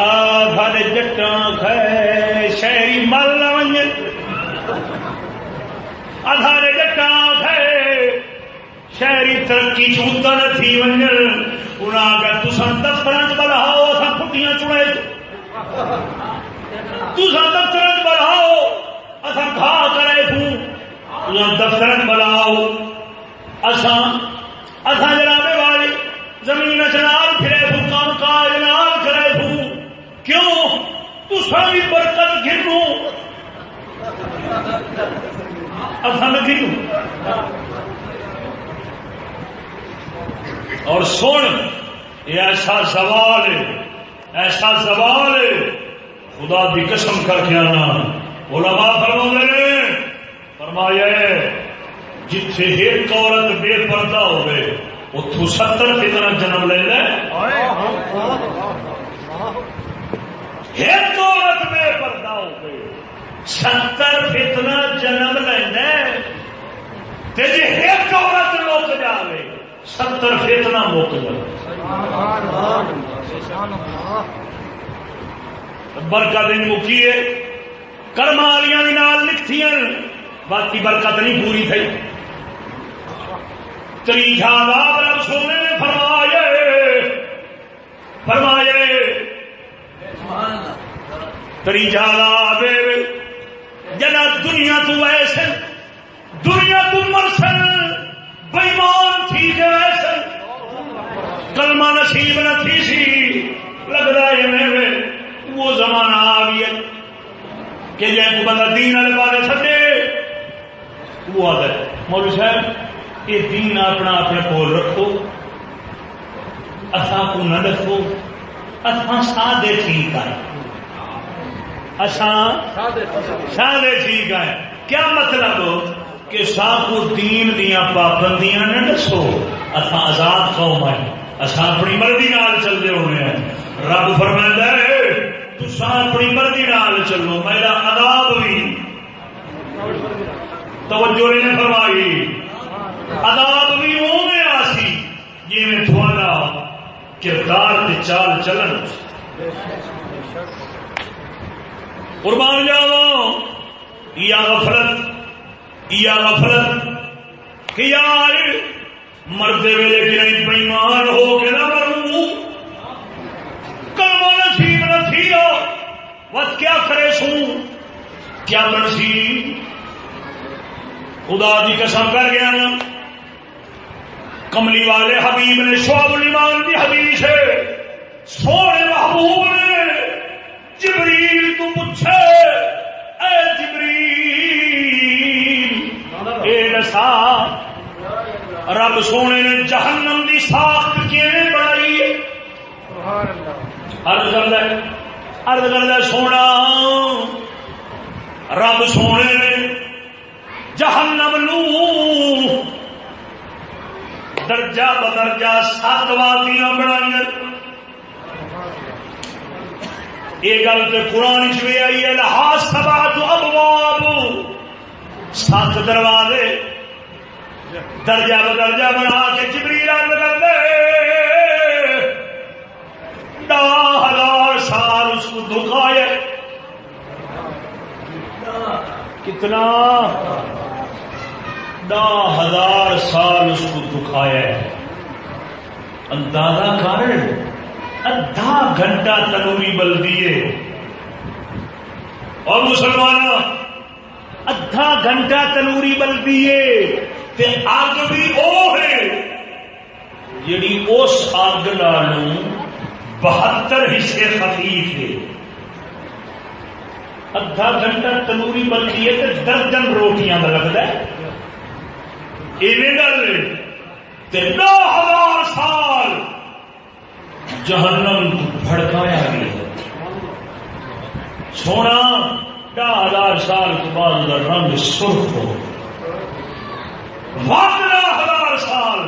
Speaker 2: تھارے جٹاں کھے، شہری مل نہ ونجے۔ ادھارے جٹاں کھے شہری ترقی چوتا نہ تھی ونجن۔ انہاں اگر تساں دفتراں چ بلاؤ، اساں پھٹیاں چڑے تساں دفتراں بلاؤ، اساں کھا کرے تھوں۔ تساں دفتراں بلاؤ۔ اساں اساں جناب والی زمین جناب پھرے تھوں کام کاج نال کرے تھوں۔ کیوں؟ تساں بھی برکت گھنو اساں نہ گھنو اور سن یہ ایسا سوال ہے، ایسا سوال ہے۔ خدا کی قسم کر کے آنا۔ علماء فرما نے فرمایا جتھے ایک عورت بے پردہ ہوئے اتو ستر فتنا جنم لے لے۔ ایک عورت بے پردہ ہوئے۔ ستر فتنا جنم لینا جی ایک عورت لوک جاوے، ستر فتنا موک برکت مکی ہے؟ کرم والیاں بھی نال لکھتی باقی برکت نہیں پوری تھی تریجا رب سونے نے فرمائے فرمائے تریجا دے جنا دنیا تو ایسے دنیا تو مرسل، بےمان تھی جیسے کلمہ نصیب نہ تھی سی، لگتا ہے وہ زمانہ آ گیا۔ کہ جی کو بندہ دین والے بارے سکے وہ آتا ہے مولو صاحب، یہ دین اپنا اپنے کول رکھو۔ اصا کو نہ رکھو اصا سادے ٹھیک ہے اچھا، سادے ٹھیک ہے کیا مطلب کہ سانو دین دیا پابندیاں نہ دسو؟ اصا آزاد قوم ہے اصا اپنی مرضی نال چلتے ہونے ہیں۔ رب فرمائدہ ہے تسا اپنی مرضی نال چلو میرا عذاب بھی۔ توجہ نے فرمائی۔ عذاب بھی وہ میں آسی جی میں تھوڑا کردار چال چلن۔ قربان جاؤ۔ یا غفلت؟ یا غفلت؟ کہ یار مردے ویلے کہ نہیں بےمان ہو کے نہ مروں۔ کلمہ نصیب نہ تھی بس کیا کرے سو کیا منسی خدا دی قسم کر گیا نا۔ کملی والے حبیب نے شعب الایمان دی حدیث ہے۔ سونے محبوب نے جبریل تو پوچھے، اے جبریل، اے دسا رب سونے نے جہنم دی ساخت کیویں بنائی؟ ارد کر ارد کر سونا، رب سونے نے جہنم نو درجہ بدرجہ سات وادیاں بنائی یہ گل تو قرآن چ بھی آئی ہے لہا سبا تو ابواب۔ سات دروازے۔ درجہ بدرجہ بنا کے چبری رنگ کر دے۔ دا ہزار سال اس کو دکھائے کتنا؟ دا ہزار سال اس کو دکھایا اندازہ کر۔ ادھا گھنٹہ تنوری بل دیے۔ اور مسلمان ادھا گھنٹہ تنوری بل دیے۔ تے آگ بھی وہ ہے جڑی اس اگ نالوں بہتر حصے خفیف ہے۔ ادھا گھنٹہ تنوری بنتی ہے تو درجن روٹیاں کا لگتا ہے۔ ایویں گل نو ہزار سال جہنم بھڑکایا گیا سونا دہ ہزار سال کے بعد رنگ سرخ ہو ہزار سال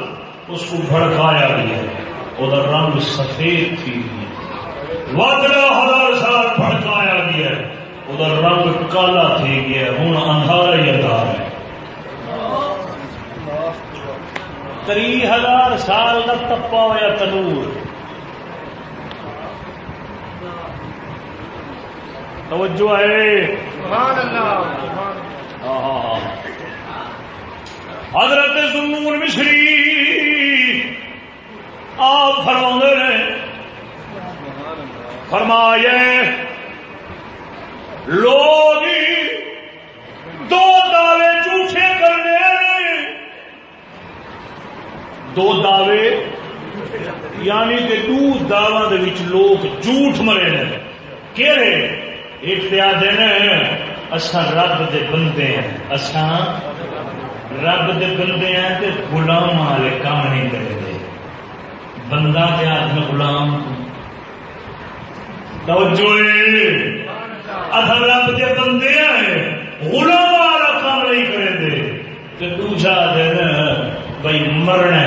Speaker 2: اس کو بھڑکایا گیا۔ وہ رنگ سفید تھی۔ پندرہ ہزار سال بھڑکایا گیا۔ وہ رنگ کالا تھی گیا۔ ہوں اندھارا ہی اندھار ہے۔ تری ہزار سال کا تپا ہوا تنور۔ توجہ ہے۔
Speaker 1: سبحان اللہ سبحان
Speaker 2: حضرت سنور مشری آپ فرما نے فرمایا لوگ دو دعوے جھوٹے کرنے دو دعوے یعنی کہ دو دعوی لوگ جھوٹ مرے نے۔ کہڑے ایک تے آدھے اساں رب دے بندے ہیں۔ اساں رب دے بندے ہیں تے غلام والے کام نہیں کرتے۔ بندہ تے آدمی غلام توجہ اصل رب دے بندے ہیں۔ غلام والا کام نہیں کرتے۔ تے دوسرا دن بھائی مرنا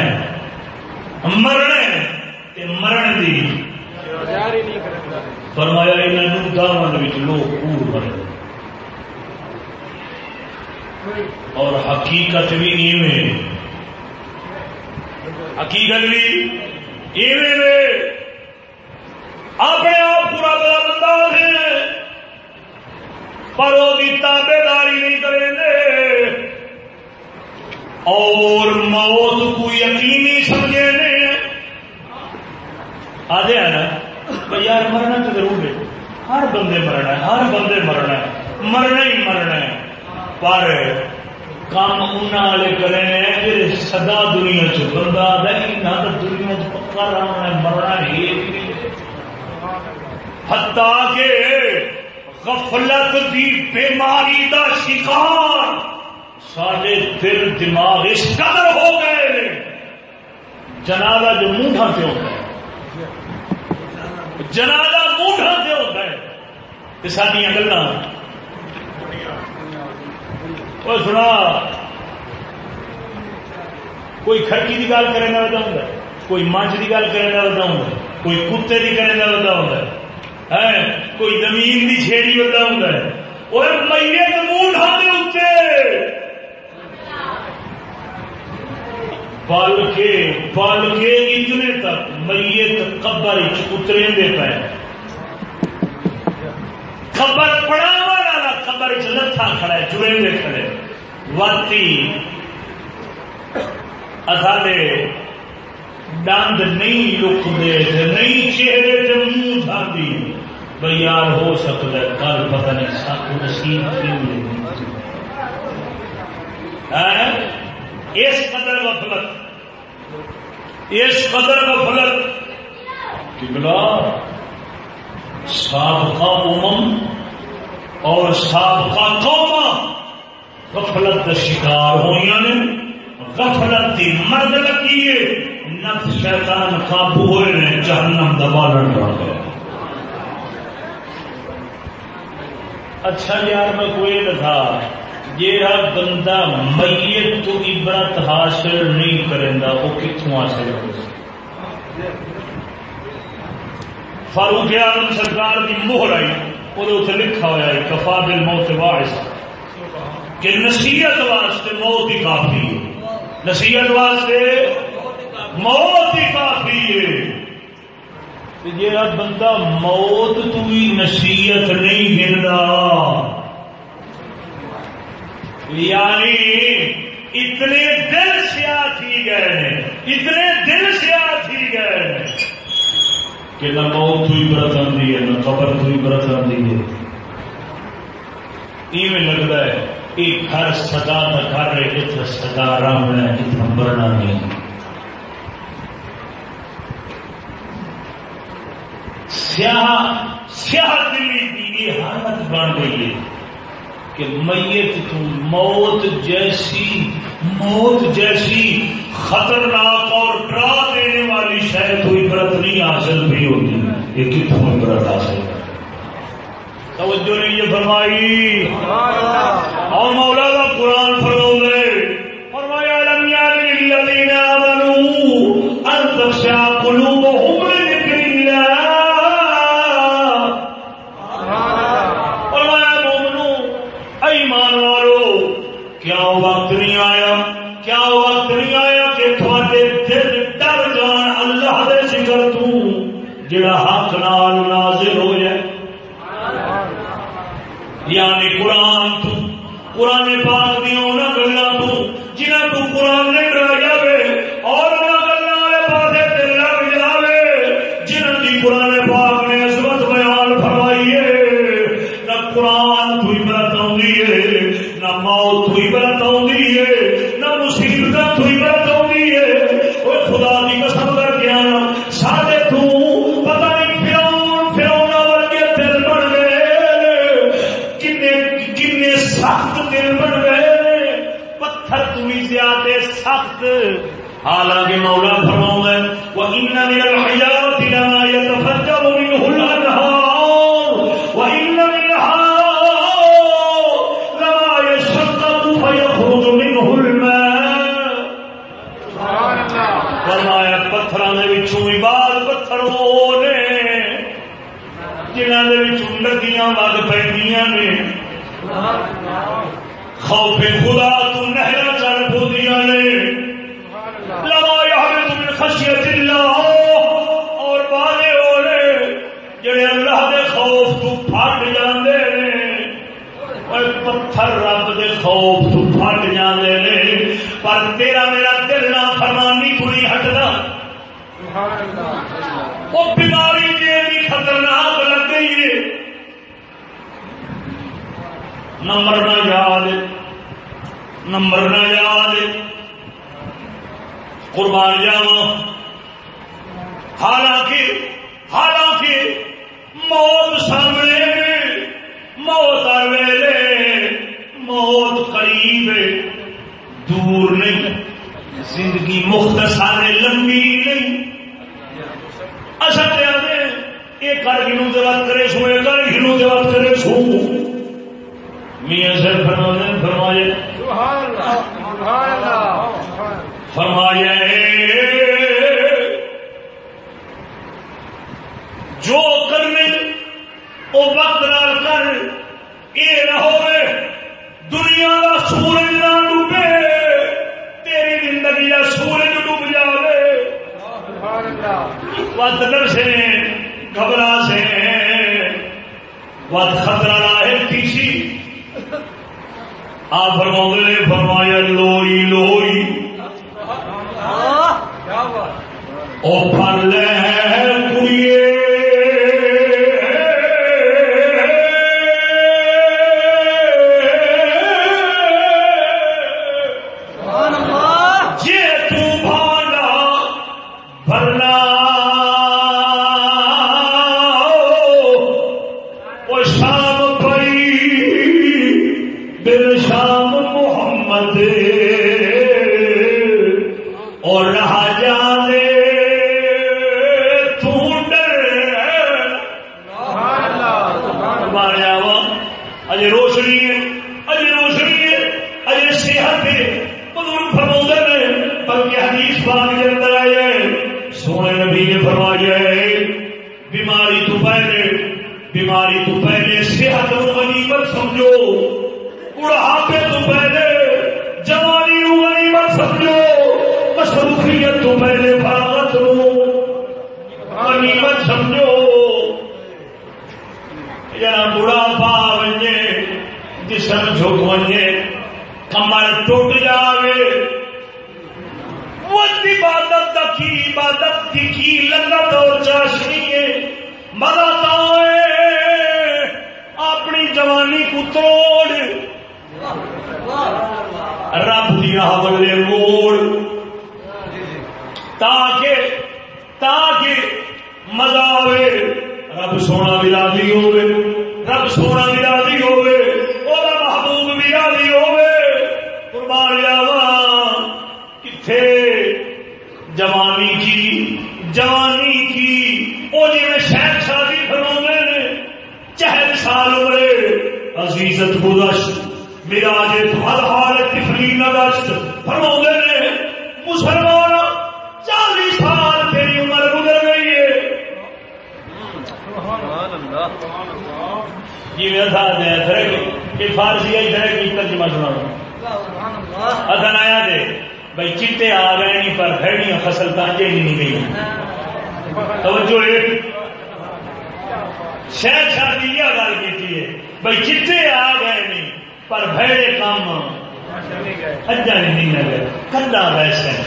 Speaker 2: مرنا تے مرن دی فرمایا انہوں دامن لوگ پور بنے۔ اور حقیقت بھی ایویں۔ حقیقت بھی ایویں اپنے آپ پورا بڑا بندہ ہے۔ پر وہ تابے داری نہیں کریں گے اور موت کو یقینی سمجھے آدھے ہے نا۔ بھائی یار مرنا تو ضرور ہے۔ ہر بندے مرنا ہے، ہر بندے مرنا ہے۔ مرنا ہی مرنا ہے۔ پر کام ان والے کرے جی سدا دنیا چ بندہ نہ تو دنیا چ پکا رہنا ہے، مرنا ہی ہتا کے غفلت دی بیماری دا شکار سارے دل دماغ اس قدر ہو گئے۔ جنازہ جو منہ سے ہوتا ہے جنازہ موٹا سے ہوتا ہے یہ سارا گلا سنا، کوئی کھڑکی کی گل کرنے والا بتا ہوں کوئی مجھ کی گل کرنے والا بتا ہوں کوئی کتے کی کرنے والا بتا ہوں ہے۔ کوئی زمین کی چھیڑی بتا ہوں وہ مہینے کے منہ ڈھاتے اتنے بل کے بل کے اتنے تک میت قبر اترے دے پے۔ خبر پڑا والا خبر چلتا کھڑا ہے چڑے دے کھڑے۔ واتی اثانے دند نہیں لکتے نہیں چہرے سے منہ تھاتی بھائی یار ہو سکتا ہے، کل پتہ نہیں سات نصیب کیوں اس قدر غفلت اس قدر غفلت کبلا سابقہ امم اور سابقہ قوم غفلت کا شکار ہوئی نے، غفلت کی مرد لگی ہے، نفس شیطان قابو ہوئے نے، جہنم دبا لڑ گیا۔ اچھا یار، میں کوئی نہ تھا جہاں بندہ میت تو عبرت حاصل نہیں کرے گا وہ کتوں حاصل کر فاروق آلم سرکار کی مہر آئی وہ لکھا ہوا ہے، کفا دل موت واعث کہ نصیحت واسطے موت ہی کافی ہے۔ نصیحت واسطے موت ہی کافی ہے۔ جا بندہ موت تو ہی نصیحت نہیں گردا یعنی اتنے دل سیاہ تھی گئے ہیں، اتنے دل سیاہ تھی گئے ہیں کہ نہ موت ہوئی برت آتی ہے، نہ خبر تو برت آتی ہے۔ ایویں لگتا ہے، ایک گھر سدا کا گھر ہے اتنا سدا رام ہے جتنا مرنا نہیں۔ سیاہ سیاہ دلی کی یہ حالت بن گئی ہے۔ کہ میت تو موت جیسی موت جیسی خطرناک اور ڈرا دینے والی شاید کوئی عبرت نہیں حاصل بھی ہوتی، یہ کتوں عبرت حاصل توجہ نے یہ فرمائی؟ اور مولا کا قرآن فرماؤ دے فرمایا، لم یعن للذین آمنوا، ان تخشع قلوبهم نال نازل ہو جائے۔ یعنی قرآن تو، قرآن پاک دیا ان گلوں تو جنہیں تو قرآن نے ندیاں وگ پہ نے۔ خوف خدا تو چل پودیاں نے۔ لما يحبط من خشیت اللہ۔ اور والے جڑے اللہ دے خوف تو پھٹ جاندے نے۔ اور پتھر رب دے خوف تو پھٹ جاندے نے۔ پر تیرا میرا دل نہ فرمانی تو نہیں ہٹدا وہ بیماری جی خطرناک لگ گئی ہے نمبر نہ یاد نمبر نہ یاد قربان جاوا حالانکہ حالانکہ موت سامنے موت ویلے موت قریب دور نہیں، زندگی مختصر لمبی نہیں۔ اصل یہ کر گنو دے کرے سو یہ کر گنو دے کرے سو میاں سے فرمانے فرمائے
Speaker 1: سبحان اللہ سبحان اللہ
Speaker 2: فرمایا جو کرنے وہ وقت نال کر یہ نہ ہوئے، دنیا کا سورج نہ ڈوبے، تیری زندگی کا سورج ڈوب جائے
Speaker 1: سبحان اللہ
Speaker 2: سے گھبرا سے وقت خطرہ لاحق تھی آپ فرماؤں نے فرمایا لوئی لوئی। او پھر لے کڑیے۔ مصروفیت تو پہلے فراغت کو غنیمت سمجھو۔ یا بڑا پا ونجے جسم جھک ونجے کمر ٹوٹ جاوے۔ وہ عبادت دا کی عبادت کی کی لگت اور چاشنی ہے۔ مزہ تو اپنی جوانی کو توڑ۔ رب دیا بلے موڑ۔ تاکہ تاکہ مزہ آئے رب سونا بھی راضی ہوے رب سونا بھی راضی ہوے وہ محبوب بھی راضی ہوے قربان جاوا کتھے؟ جوانی کی جوانی کی۔ وہ جی میں شہر شادی فرما چہل سال عمرے۔ عزیزت گزشت میراج ہر حال تفری نگشت فرما جی میرا ساتھ ہے یہ فارسی ہے تھرک کی ترجمہ سنا ادن آیا دے۔ بھائی چیٹے آ گئے نہیں پر بھڑیاں فصل تانجے نہیں گئی۔ توجہ شہر شادی یہ گل کی بھائی چیٹے آ گئے نہیں پر بھڑے کام۔ اجا نہیں لگے۔ کدا ویسے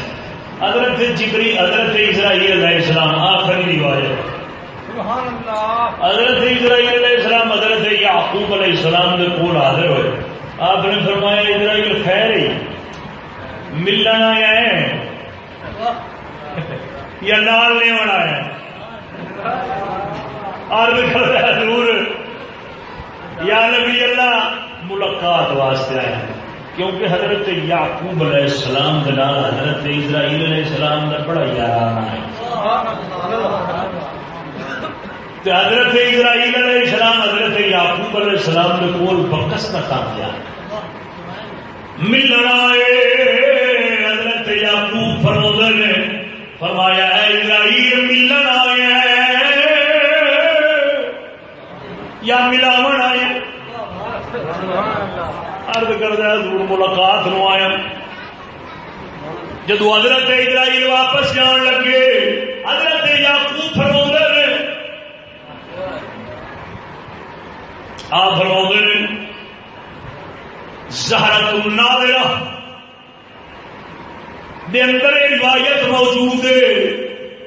Speaker 2: حضرت جبری حضرت اسرائیل علیہ السلام، آخری روایت۔ حضرت اسرائیل علیہ السلام حضرت یعقوب علیہ السلام کے کول حاضر ہوئے۔ آپ نے فرمایا اسرائیل خیر ہی ملنا آیا ہے۔ یا نال نہیں ہونا ہے۔ ضرور یا نبی اللہ ملاقات واسطے آیا ہے کیونکہ حضرت یعقوب علیہ السلام کے نام حضرت اسرائیل علیہ السلام کا بڑا یارانہ ہے۔ تو حضرت اسرائیل علیہ السلام، حضرت یعقوب علیہ السلام کے کول بکس کا کام کیا۔ ملنا حضرت یعقوب فرمود نے، فرمایا ہے اسرائیل ملنا یا ملاون آئے۔ ارد کردہ ضرور ملاقات نو آیا۔ جدو حضرت اسرائیل واپس جان لگے، حضرت یعقوب فرما نے آ فرما نے زہرت النادرہ دے اندر روایت موجود ہے،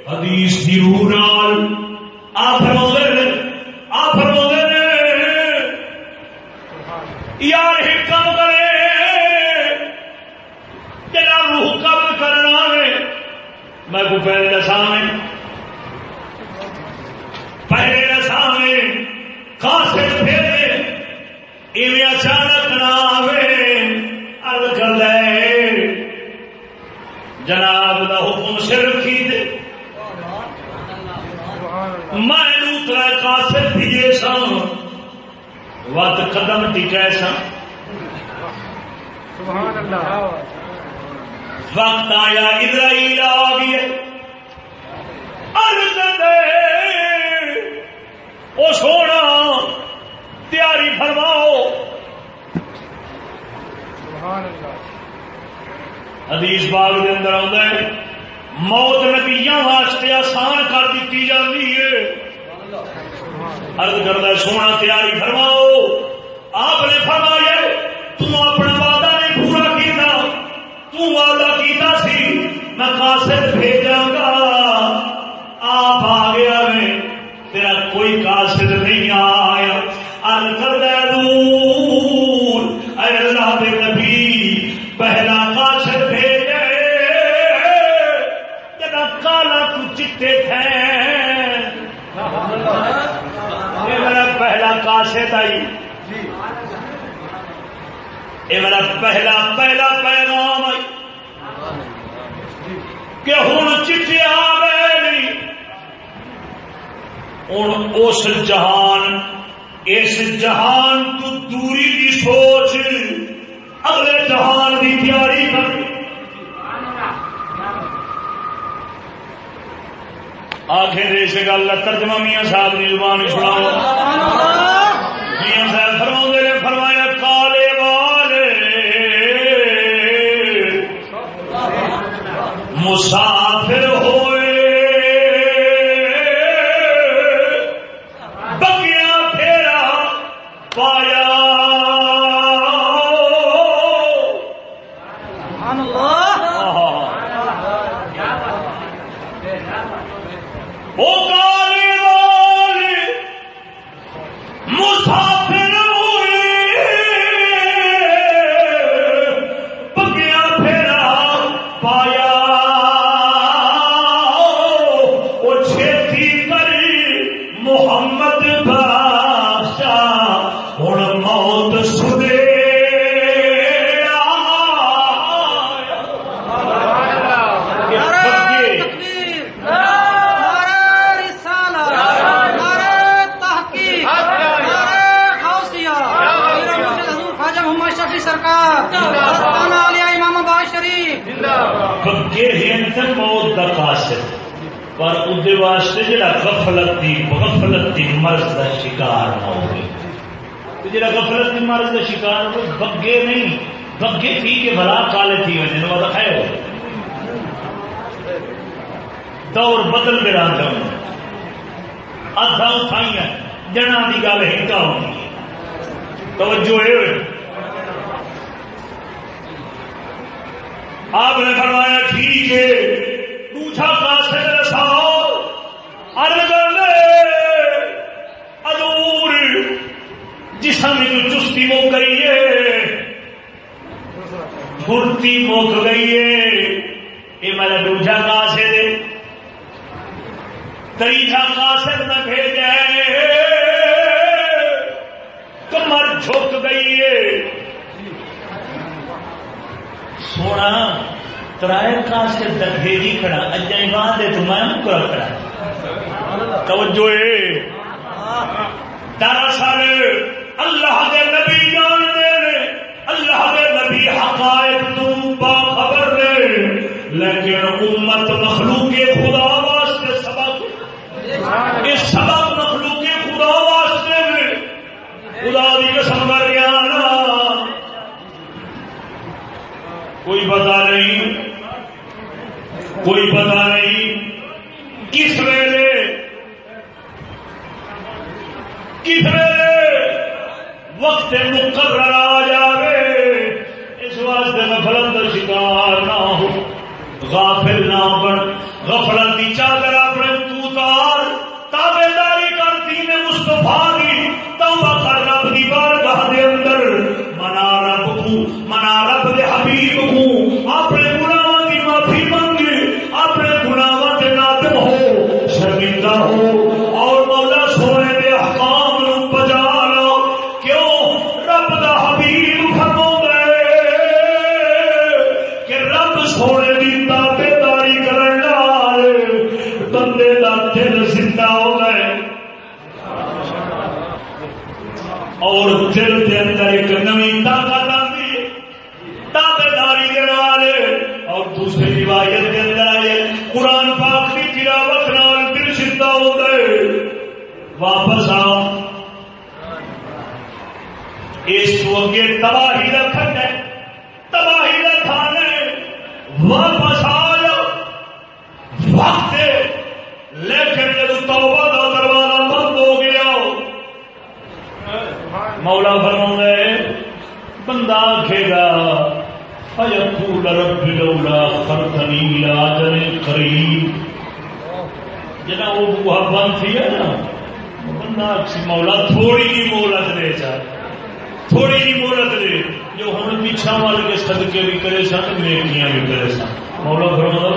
Speaker 2: حدیث کی روح نال۔ آ فرما نے آ فرما نے یار ایک کام کرے جنا روح کم کرنا ہے۔ میں کو پہلے دسا میں، پہلے دسا میں کاسے پھیرے ایویں اچانک نہ آوے ارد کر جناب دا حکم سر رکھی دے۔ میں نوترا کاسے دیے سان قدم ٹکے سا وقت آیا اسرائیل آ گیا وہ سونا تیاری فرماؤ۔ حدیث باغ کے اندر آتا ہے، موت نبیاں واسطے آسان کر دیتی جاتی ہے۔ ارد کرتا سونا تیاری فرماؤ۔ آپ نے فرمایا تم اپنا وعدہ نہیں پورا کیا تو وعدہ کیتا سی، میں قاصد بھیجا گا۔ آپ آ گیا میں تیرا کوئی قاصد نہیں آیا۔ یہ میرا پہلا کاشت آئی۔ میرا پہلا پہلا پیغام آئی۔ کہ ہوں چٹیا میری ہوں اس جہان اس جہان تو دوری کی سوچ، اگلے جہان کی تیاری کر۔ آخر اس گل ترجمہ میاں صاحب کی زبان سناؤ۔ میاں صاحب فرما نے، فرمایا، کالے والے، مسافر ہوئے کس ویلے؟ کس ویلے؟ وقت مقرر آ جائے اس واسطے غفلت کا شکار نہ ہو غافل نہ بن، غفلت کی چادر پابند تھی ہے نا؟ مولا، تھوڑی جی مہلت دے چار تھوڑی جی مہلت دے۔ جو ہوں پیچھا مل کے سدکے بھی کرے سن، نیکیاں بھی کرے سن۔ مولا فرمایا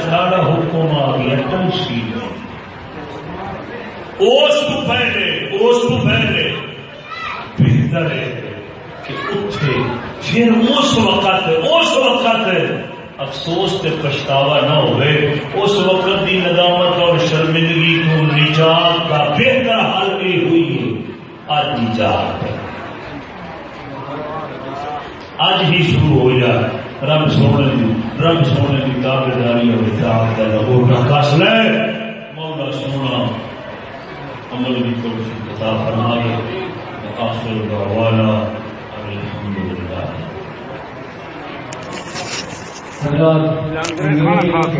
Speaker 2: سارا حکم آ گیا تنسیل اس پہلے اس پہلے بہتر ہے کہ اٹھے۔ پھر اس وقت اس وقت افسوس تے پچھتاوا نہ ہوئے، اس وقت دی ندامت اور شرمندگی کو نجات کا بہتر حل بھی ہوئی ہے۔ آج نجات ہے۔ آج ہی شروع ہو جائے۔ رب سونے دی رب سونے کی دعوے داری اور اطاعت کا نہ کا لے۔ مولا سونا، عمل کی توفیق عطا فرمائے۔ آخر دعوانا الحمدللہ۔
Speaker 5: حضرات